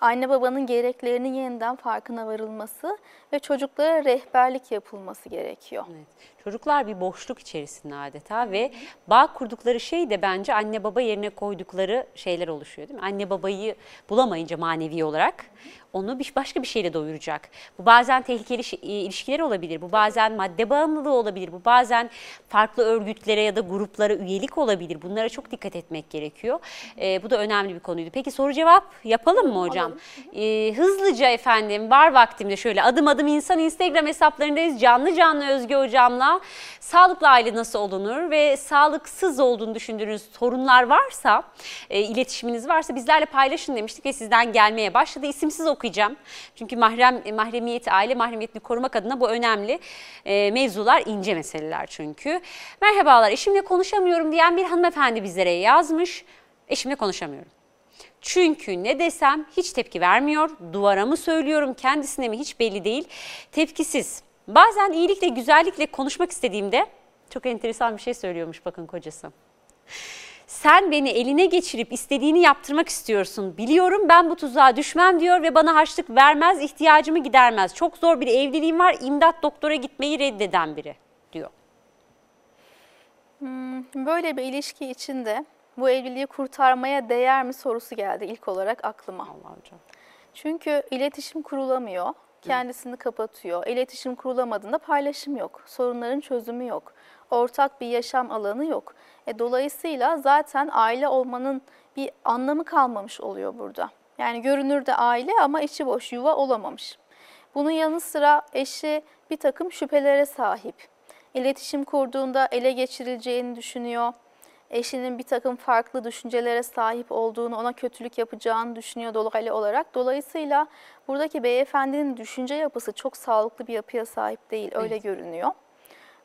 anne babanın gereklerinin yeniden farkına varılması ve çocuklara rehberlik yapılması gerekiyor. Evet. Çocuklar bir boşluk içerisinde adeta ve bağ kurdukları şey de bence anne baba yerine koydukları şeyler oluşuyor değil mi? Anne babayı bulamayınca manevi olarak onu bir başka bir şeyle doyuracak. Bu bazen tehlikeli şi- ilişkiler olabilir, bu bazen madde bağımlılığı olabilir, bu bazen farklı örgütlere ya da gruplara üyelik olabilir. Bunlara çok dikkat etmek gerekiyor. Ee, bu da önemli bir konuydu. Peki soru cevap yapalım mı hocam? Ee, hızlıca efendim var vaktimde şöyle adım adım insan Instagram hesaplarındayız. Canlı canlı Özge hocamla sağlıklı aile nasıl olunur ve sağlıksız olduğunu düşündüğünüz sorunlar varsa, e, iletişiminiz varsa bizlerle paylaşın demiştik ve sizden gelmeye başladı. İsimsiz okuyacağım. Çünkü mahrem mahremiyeti, aile mahremiyetini korumak adına bu önemli e, mevzular, ince meseleler çünkü. Merhabalar, eşimle konuşamıyorum diyen bir hanımefendi bizlere yazmış. Eşimle konuşamıyorum. Çünkü ne desem hiç tepki vermiyor. Duvara mı söylüyorum, kendisine mi hiç belli değil. Tepkisiz. Bazen iyilikle, güzellikle konuşmak istediğimde çok enteresan bir şey söylüyormuş bakın kocası. Sen beni eline geçirip istediğini yaptırmak istiyorsun. Biliyorum ben bu tuzağa düşmem diyor ve bana harçlık vermez, ihtiyacımı gidermez. Çok zor bir evliliğim var, imdat doktora gitmeyi reddeden biri diyor. Böyle bir ilişki içinde bu evliliği kurtarmaya değer mi sorusu geldi ilk olarak aklıma. Allah hocam. Çünkü iletişim kurulamıyor, kendisini kapatıyor. İletişim kurulamadığında paylaşım yok, sorunların çözümü yok, ortak bir yaşam alanı yok. E, dolayısıyla zaten aile olmanın bir anlamı kalmamış oluyor burada. Yani görünürde aile ama içi boş yuva olamamış. Bunun yanı sıra eşi bir takım şüphelere sahip. İletişim kurduğunda ele geçirileceğini düşünüyor. Eşinin bir takım farklı düşüncelere sahip olduğunu, ona kötülük yapacağını düşünüyor dolaylı olarak. Dolayısıyla buradaki beyefendinin düşünce yapısı çok sağlıklı bir yapıya sahip değil, öyle Evet. görünüyor.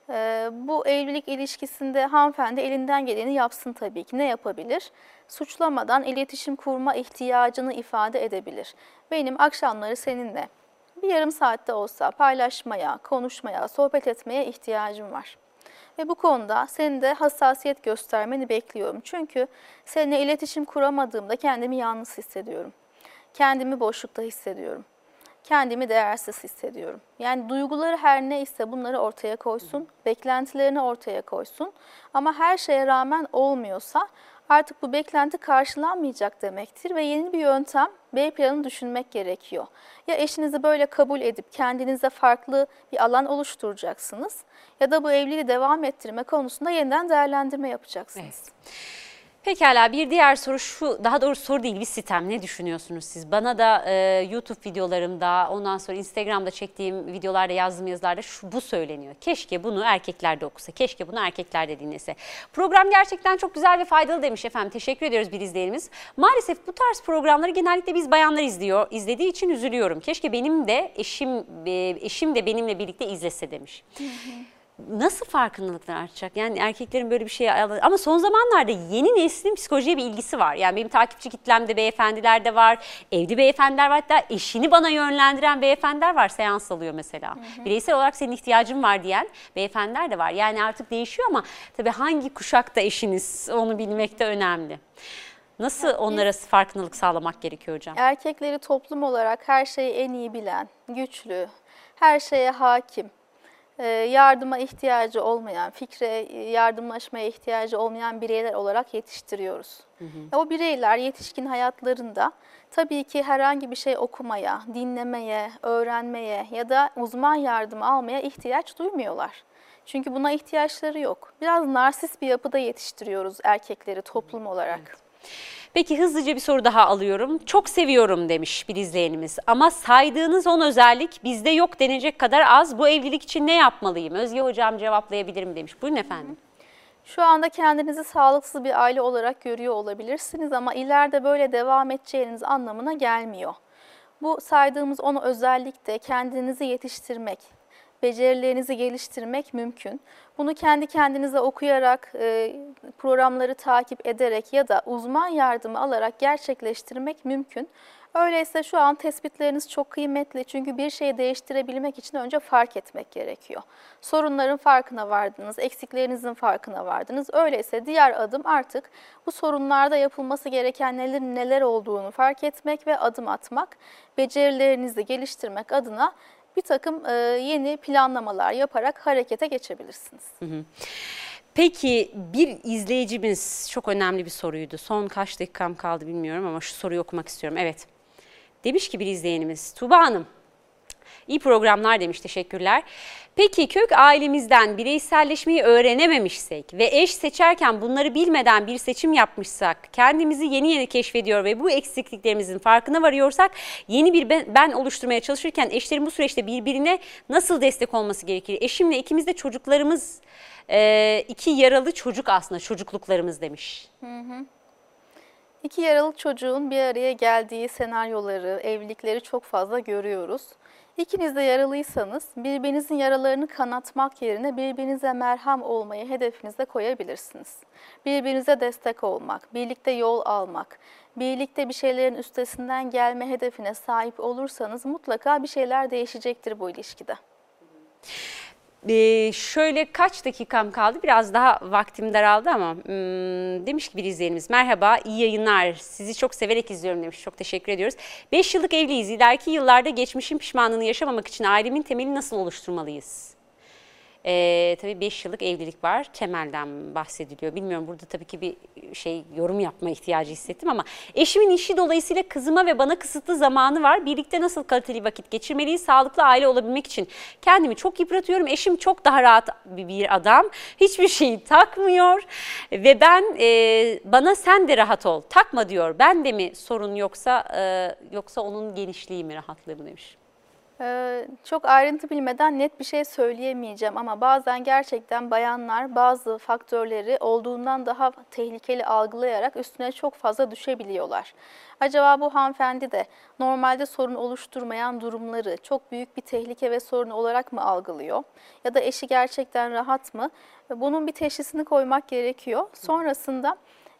Ee, bu evlilik ilişkisinde hanımefendi elinden geleni yapsın tabii ki. Ne yapabilir? Suçlamadan iletişim kurma ihtiyacını ifade edebilir. Benim akşamları seninle bir yarım saatte olsa paylaşmaya, konuşmaya, sohbet etmeye ihtiyacım var. Ve bu konuda senin de hassasiyet göstermeni bekliyorum. Çünkü seninle iletişim kuramadığımda kendimi yalnız hissediyorum. Kendimi boşlukta hissediyorum. Kendimi değersiz hissediyorum. Yani duyguları her neyse bunları ortaya koysun, beklentilerini ortaya koysun. Ama her şeye rağmen olmuyorsa artık bu beklenti karşılanmayacak demektir ve yeni bir yöntem B planı düşünmek gerekiyor. Ya eşinizi böyle kabul edip kendinize farklı bir alan oluşturacaksınız ya da bu evliliği devam ettirme konusunda yeniden değerlendirme yapacaksınız. Pekala bir diğer soru şu, daha doğrusu soru değil bir sitem. Ne düşünüyorsunuz siz? Bana da e, YouTube videolarımda, ondan sonra Instagram'da çektiğim videolarda, yazdığım yazılarda şu, bu söyleniyor. Keşke bunu erkekler de okusa, keşke bunu erkekler de dinlese. Program gerçekten çok güzel ve faydalı demiş efendim. Teşekkür ediyoruz bir izleyenimiz. Maalesef bu tarz programları genellikle biz bayanlar izliyor. İzlediği için üzülüyorum. Keşke benim de eşim, e, eşim de benimle birlikte izlese demiş. Nasıl farkındalıklar artacak? Yani erkeklerin böyle bir şeye ama son zamanlarda yeni neslin psikolojiye bir ilgisi var. Yani benim takipçi kitlemde beyefendiler de var, evli beyefendiler var hatta eşini bana yönlendiren beyefendiler var seans alıyor mesela. Bireysel olarak senin ihtiyacın var diyen beyefendiler de var. Yani artık değişiyor ama tabii hangi kuşakta eşiniz onu bilmek de önemli. Nasıl onlara farkındalık sağlamak gerekiyor hocam? Erkekleri toplum olarak her şeyi en iyi bilen, güçlü, her şeye hakim, yardıma ihtiyacı olmayan, fikre e, yardımlaşmaya ihtiyacı olmayan bireyler olarak yetiştiriyoruz. E, O bireyler yetişkin hayatlarında tabii ki herhangi bir şey okumaya, dinlemeye, öğrenmeye ya da uzman yardımı almaya ihtiyaç duymuyorlar. Çünkü buna ihtiyaçları yok. Biraz narsist bir yapıda yetiştiriyoruz erkekleri toplum olarak. Peki hızlıca bir soru daha alıyorum. Çok seviyorum demiş bir izleyenimiz ama saydığınız 10 özellik bizde yok denecek kadar az. Bu evlilik için ne yapmalıyım? Özge hocam cevaplayabilir mi demiş. Buyurun efendim. Şu anda kendinizi sağlıksız bir aile olarak görüyor olabilirsiniz ama ileride böyle devam edeceğiniz anlamına gelmiyor. Bu saydığımız 10 özellik de kendinizi yetiştirmek, becerilerinizi geliştirmek mümkün. Bunu kendi kendinize okuyarak, e, programları takip ederek ya da uzman yardımı alarak gerçekleştirmek mümkün. Öyleyse şu an tespitleriniz çok kıymetli çünkü bir şeyi değiştirebilmek için önce fark etmek gerekiyor. Sorunların farkına vardınız, eksiklerinizin farkına vardınız. Öyleyse diğer adım artık bu sorunlarda yapılması gereken neler, neler olduğunu fark etmek ve adım atmak, becerilerinizi geliştirmek adına bir takım e, yeni planlamalar yaparak harekete geçebilirsiniz. Peki bir izleyicimiz çok önemli bir soruydu. Son kaç dakikam kaldı bilmiyorum ama şu soruyu okumak istiyorum. Evet. Demiş ki bir izleyenimiz Tuba Hanım. İyi programlar demiş teşekkürler. Peki kök ailemizden bireyselleşmeyi öğrenememişsek ve eş seçerken bunları bilmeden bir seçim yapmışsak, kendimizi yeni yeni keşfediyor ve bu eksikliklerimizin farkına varıyorsak yeni bir ben, ben oluşturmaya çalışırken eşlerin bu süreçte birbirine nasıl destek olması gerekir? Eşimle ikimiz de çocuklarımız e, iki yaralı çocuk aslında çocukluklarımız demiş. İki yaralı çocuğun bir araya geldiği senaryoları, evlilikleri çok fazla görüyoruz. İkiniz de yaralıysanız birbirinizin yaralarını kanatmak yerine birbirinize merham olmayı hedefinize koyabilirsiniz. Birbirinize destek olmak, birlikte yol almak, birlikte bir şeylerin üstesinden gelme hedefine sahip olursanız mutlaka bir şeyler değişecektir bu ilişkide. Ee, şöyle kaç dakikam kaldı? Biraz daha vaktim daraldı ama hmm, demiş ki bir izleyenimiz merhaba iyi yayınlar sizi çok severek izliyorum demiş çok teşekkür ediyoruz. 5 yıllık evliyiz ileriki yıllarda geçmişin pişmanlığını yaşamamak için ailemin temeli nasıl oluşturmalıyız? Ee, tabii 5 yıllık evlilik var. Temelden bahsediliyor. Bilmiyorum burada tabii ki bir şey yorum yapma ihtiyacı hissettim ama eşimin işi dolayısıyla kızıma ve bana kısıtlı zamanı var. Birlikte nasıl kaliteli vakit geçirmeliyiz? Sağlıklı aile olabilmek için kendimi çok yıpratıyorum. Eşim çok daha rahat bir adam. Hiçbir şeyi takmıyor ve ben e, bana sen de rahat ol. Takma diyor. Ben de mi sorun yoksa e, yoksa onun genişliği mi rahatlığı mı demiş. Ee, çok ayrıntı bilmeden net bir şey söyleyemeyeceğim ama bazen gerçekten bayanlar bazı faktörleri olduğundan daha tehlikeli algılayarak üstüne çok fazla düşebiliyorlar. Acaba bu hanımefendi de normalde sorun oluşturmayan durumları çok büyük bir tehlike ve sorun olarak mı algılıyor? Ya da eşi gerçekten rahat mı? Bunun bir teşhisini koymak gerekiyor. Sonrasında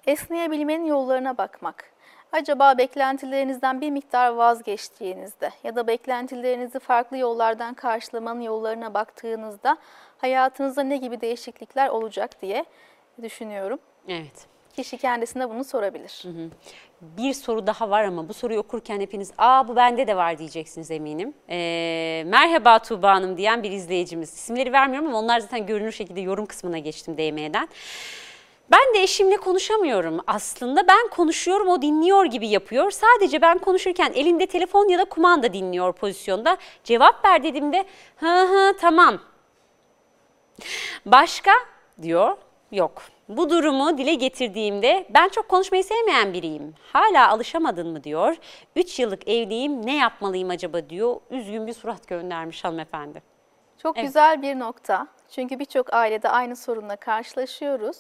esneyebilmenin yollarına bakmak. Acaba beklentilerinizden bir miktar vazgeçtiğinizde ya da beklentilerinizi farklı yollardan karşılamanın yollarına baktığınızda hayatınızda ne gibi değişiklikler olacak diye düşünüyorum. Evet. Kişi kendisine bunu sorabilir. Bir soru daha var ama bu soruyu okurken hepiniz aa bu bende de var diyeceksiniz eminim. Ee, merhaba Tuğba Hanım diyen bir izleyicimiz. İsimleri vermiyorum ama onlar zaten görünür şekilde yorum kısmına geçtim DM'den. Ben de eşimle konuşamıyorum aslında. Ben konuşuyorum o dinliyor gibi yapıyor. Sadece ben konuşurken elinde telefon ya da kumanda dinliyor pozisyonda. Cevap ver dediğimde hı hı tamam. Başka diyor yok. Bu durumu dile getirdiğimde ben çok konuşmayı sevmeyen biriyim. Hala alışamadın mı diyor. 3 yıllık evliyim ne yapmalıyım acaba diyor. Üzgün bir surat göndermiş hanımefendi. Çok Evet. güzel bir nokta. Çünkü birçok ailede aynı sorunla karşılaşıyoruz.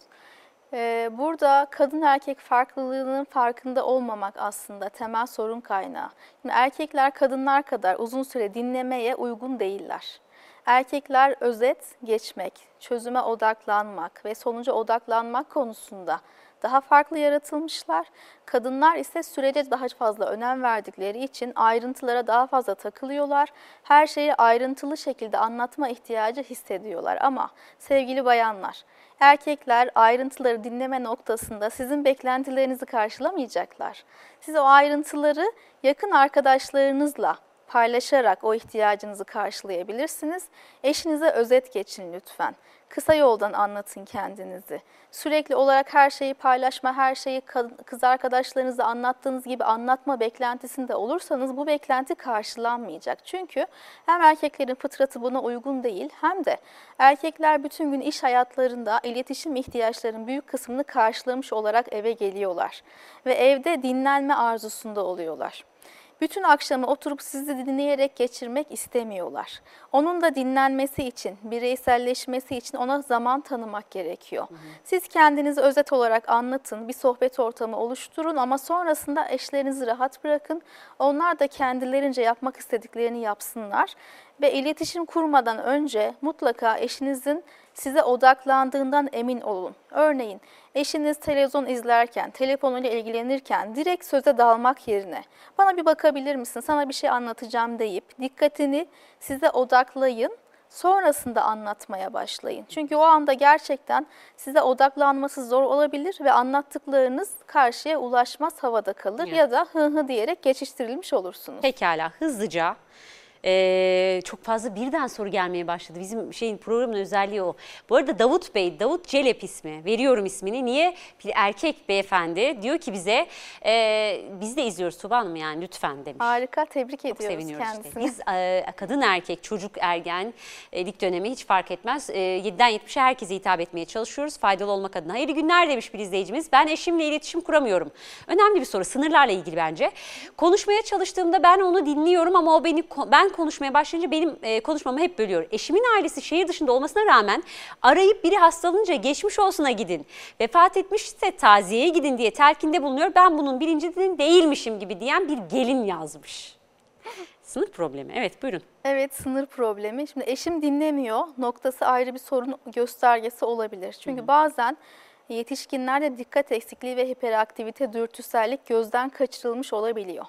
Ee, Burada kadın erkek farklılığının farkında olmamak aslında temel sorun kaynağı. Şimdi erkekler kadınlar kadar uzun süre dinlemeye uygun değiller. Erkekler özet geçmek, çözüme odaklanmak ve sonuca odaklanmak konusunda daha farklı yaratılmışlar. Kadınlar ise sürece daha fazla önem verdikleri için ayrıntılara daha fazla takılıyorlar. Her şeyi ayrıntılı şekilde anlatma ihtiyacı hissediyorlar. Ama sevgili bayanlar, erkekler ayrıntıları dinleme noktasında sizin beklentilerinizi karşılamayacaklar. Siz o ayrıntıları yakın arkadaşlarınızla paylaşarak o ihtiyacınızı karşılayabilirsiniz. Eşinize özet geçin lütfen. Kısa yoldan anlatın kendinizi. Sürekli olarak her şeyi paylaşma, her şeyi kız arkadaşlarınıza anlattığınız gibi anlatma beklentisinde olursanız bu beklenti karşılanmayacak. Çünkü hem erkeklerin fıtratı buna uygun değil hem de erkekler bütün gün iş hayatlarında iletişim ihtiyaçlarının büyük kısmını karşılamış olarak eve geliyorlar. Ve evde dinlenme arzusunda oluyorlar. Bütün akşamı oturup sizi dinleyerek geçirmek istemiyorlar. Onun da dinlenmesi için, bireyselleşmesi için ona zaman tanımak gerekiyor. Siz kendinizi özet olarak anlatın, bir sohbet ortamı oluşturun ama sonrasında eşlerinizi rahat bırakın. Onlar da kendilerince yapmak istediklerini yapsınlar. Ve iletişim kurmadan önce mutlaka eşinizin size odaklandığından emin olun. Örneğin eşiniz televizyon izlerken, telefonuyla ilgilenirken direkt söze dalmak yerine bana bir bakabilir misin, sana bir şey anlatacağım deyip dikkatini size odaklayın. Sonrasında anlatmaya başlayın. Çünkü o anda gerçekten size odaklanması zor olabilir ve anlattıklarınız karşıya ulaşmaz havada kalır Evet. ya da hı hı diyerek geçiştirilmiş olursunuz. Pekala hızlıca Ee, çok fazla birden soru gelmeye başladı. Bizim şeyin programın özelliği o. Bu arada Davut Bey, Davut Celep ismi. Veriyorum ismini. Niye? Bir erkek beyefendi diyor ki bize e, biz de izliyoruz Tuba Hanım yani lütfen demiş. Harika, tebrik Çok ediyoruz seviniyoruz işte. kendisini. Biz e, kadın erkek, çocuk ergen, e, lik dönemi hiç fark etmez. E, 7'den 70'e herkese hitap etmeye çalışıyoruz. Faydalı olmak adına. Hayırlı günler demiş bir izleyicimiz. Ben eşimle iletişim kuramıyorum. Önemli bir soru. Sınırlarla ilgili bence. Konuşmaya çalıştığımda ben onu dinliyorum ama o beni ben konuşmaya başlayınca benim e, konuşmamı hep bölüyor. Eşimin ailesi şehir dışında olmasına rağmen arayıp biri hastalanınca geçmiş olsuna gidin. Vefat etmişse taziyeye gidin diye telkinde bulunuyor. Ben bunun bilincinde değilmişim gibi diyen bir gelin yazmış. Sınır problemi. Evet buyurun. Evet sınır problemi. Şimdi eşim dinlemiyor noktası ayrı bir sorun göstergesi olabilir. Çünkü bazen yetişkinlerde dikkat eksikliği ve hiperaktivite, dürtüsellik gözden kaçırılmış olabiliyor.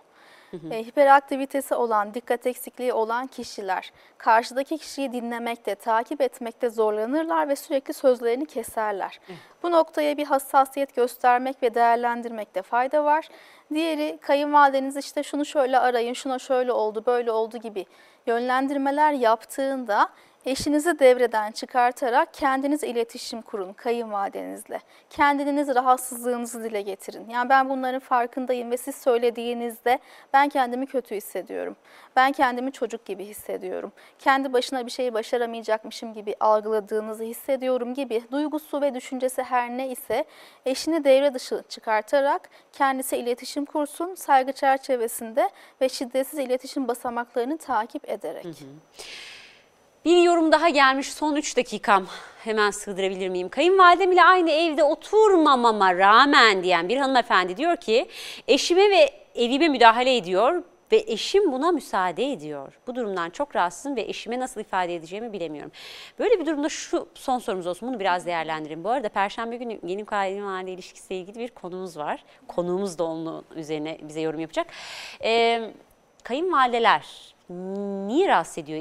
E, hiperaktivitesi olan, dikkat eksikliği olan kişiler karşıdaki kişiyi dinlemekte, takip etmekte zorlanırlar ve sürekli sözlerini keserler. Bu noktaya bir hassasiyet göstermek ve değerlendirmekte fayda var. Diğeri kayınvalideniz işte şunu şöyle arayın, şuna şöyle oldu, böyle oldu gibi yönlendirmeler yaptığında eşinizi devreden çıkartarak kendiniz iletişim kurun kayınvalidenizle. Kendiniz rahatsızlığınızı dile getirin. Yani ben bunların farkındayım ve siz söylediğinizde ben kendimi kötü hissediyorum. Ben kendimi çocuk gibi hissediyorum. Kendi başına bir şeyi başaramayacakmışım gibi algıladığınızı hissediyorum gibi duygusu ve düşüncesi her ne ise eşini devre dışı çıkartarak kendisi iletişim kursun saygı çerçevesinde ve şiddetsiz iletişim basamaklarını takip ederek. Bir yorum daha gelmiş son 3 dakikam. Hemen sığdırabilir miyim? Kayınvalidem ile aynı evde oturmamama rağmen diyen bir hanımefendi diyor ki eşime ve evime müdahale ediyor ve eşim buna müsaade ediyor. Bu durumdan çok rahatsızım ve eşime nasıl ifade edeceğimi bilemiyorum. Böyle bir durumda şu son sorumuz olsun. Bunu biraz değerlendirin. Bu arada Perşembe günü yeni kayınvalide ilişkisiyle ilgili bir konumuz var. Konuğumuz da onun üzerine bize yorum yapacak. Ee, kayınvalideler niye rahatsız ediyor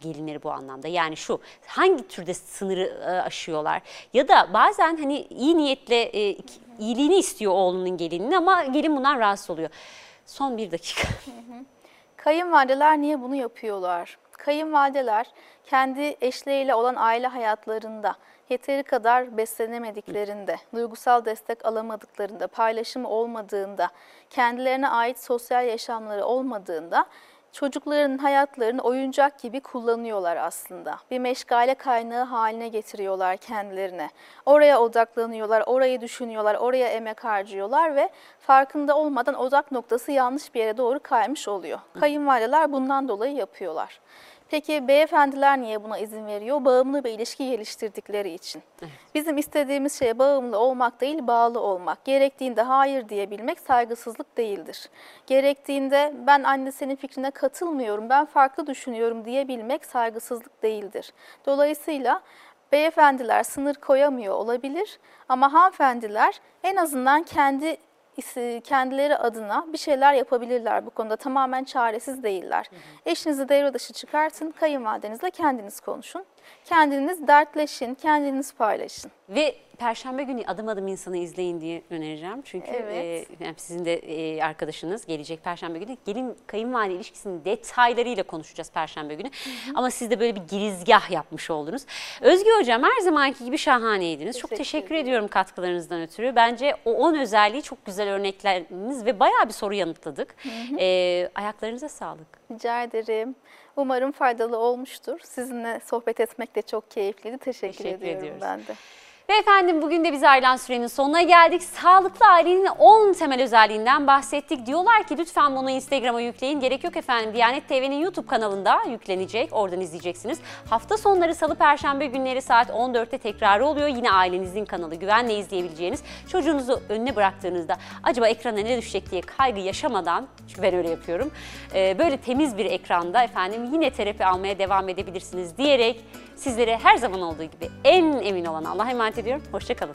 gelinleri bu anlamda? Yani şu hangi türde sınırı e, aşıyorlar? Ya da bazen hani iyi niyetle e, iyiliğini istiyor oğlunun gelininin ama gelin bundan rahatsız oluyor. Son bir dakika. Kayınvalideler niye bunu yapıyorlar? Kayınvalideler kendi eşleriyle olan aile hayatlarında yeteri kadar beslenemediklerinde, duygusal destek alamadıklarında, paylaşım olmadığında, kendilerine ait sosyal yaşamları olmadığında çocukların hayatlarını oyuncak gibi kullanıyorlar aslında. Bir meşgale kaynağı haline getiriyorlar kendilerine. Oraya odaklanıyorlar, orayı düşünüyorlar, oraya emek harcıyorlar ve farkında olmadan odak noktası yanlış bir yere doğru kaymış oluyor. Kayınvalideler bundan dolayı yapıyorlar. Peki beyefendiler niye buna izin veriyor? Bağımlı bir ilişki geliştirdikleri için. Bizim istediğimiz şey bağımlı olmak değil, bağlı olmak. Gerektiğinde hayır diyebilmek saygısızlık değildir. Gerektiğinde ben anne senin fikrine katılmıyorum, ben farklı düşünüyorum diyebilmek saygısızlık değildir. Dolayısıyla beyefendiler sınır koyamıyor olabilir ama hanımefendiler en azından kendi kendileri adına bir şeyler yapabilirler bu konuda. Tamamen çaresiz değiller. Hı hı. Eşinizi devre dışı çıkartın, kayınvalidenizle kendiniz konuşun. Kendiniz dertleşin, kendiniz paylaşın. Ve Perşembe günü adım adım insanı izleyin diye önereceğim. Çünkü evet. e, yani sizin de e, arkadaşınız gelecek Perşembe günü. Gelin kayınvalide ilişkisinin detaylarıyla konuşacağız Perşembe günü. Hı hı. Ama siz de böyle bir girizgah yapmış oldunuz. Özgü Hocam her zamanki gibi şahaneydiniz. Teşekkür çok teşekkür ederim. ediyorum katkılarınızdan ötürü. Bence o 10 özelliği çok güzel örnekleriniz ve bayağı bir soru yanıtladık. Hı hı. E, ayaklarınıza sağlık. Rica ederim. Umarım faydalı olmuştur. Sizinle sohbet etmek de çok keyifliydi. Teşekkür, Teşekkür ediyorum ediyoruz. ben de. Ve efendim bugün de biz ayrılan sürenin sonuna geldik. Sağlıklı ailenin 10 temel özelliğinden bahsettik. Diyorlar ki lütfen bunu Instagram'a yükleyin. Gerek yok efendim. Diyanet TV'nin YouTube kanalında yüklenecek. Oradan izleyeceksiniz. Hafta sonları salı perşembe günleri saat 14'te tekrarı oluyor. Yine ailenizin kanalı güvenle izleyebileceğiniz. Çocuğunuzu önüne bıraktığınızda acaba ekrana ne düşecek diye kaygı yaşamadan çünkü ben öyle yapıyorum. Böyle temiz bir ekranda efendim yine terapi almaya devam edebilirsiniz diyerek sizlere her zaman olduğu gibi en emin olan Allah'a emanet ediyorum. Hoşçakalın.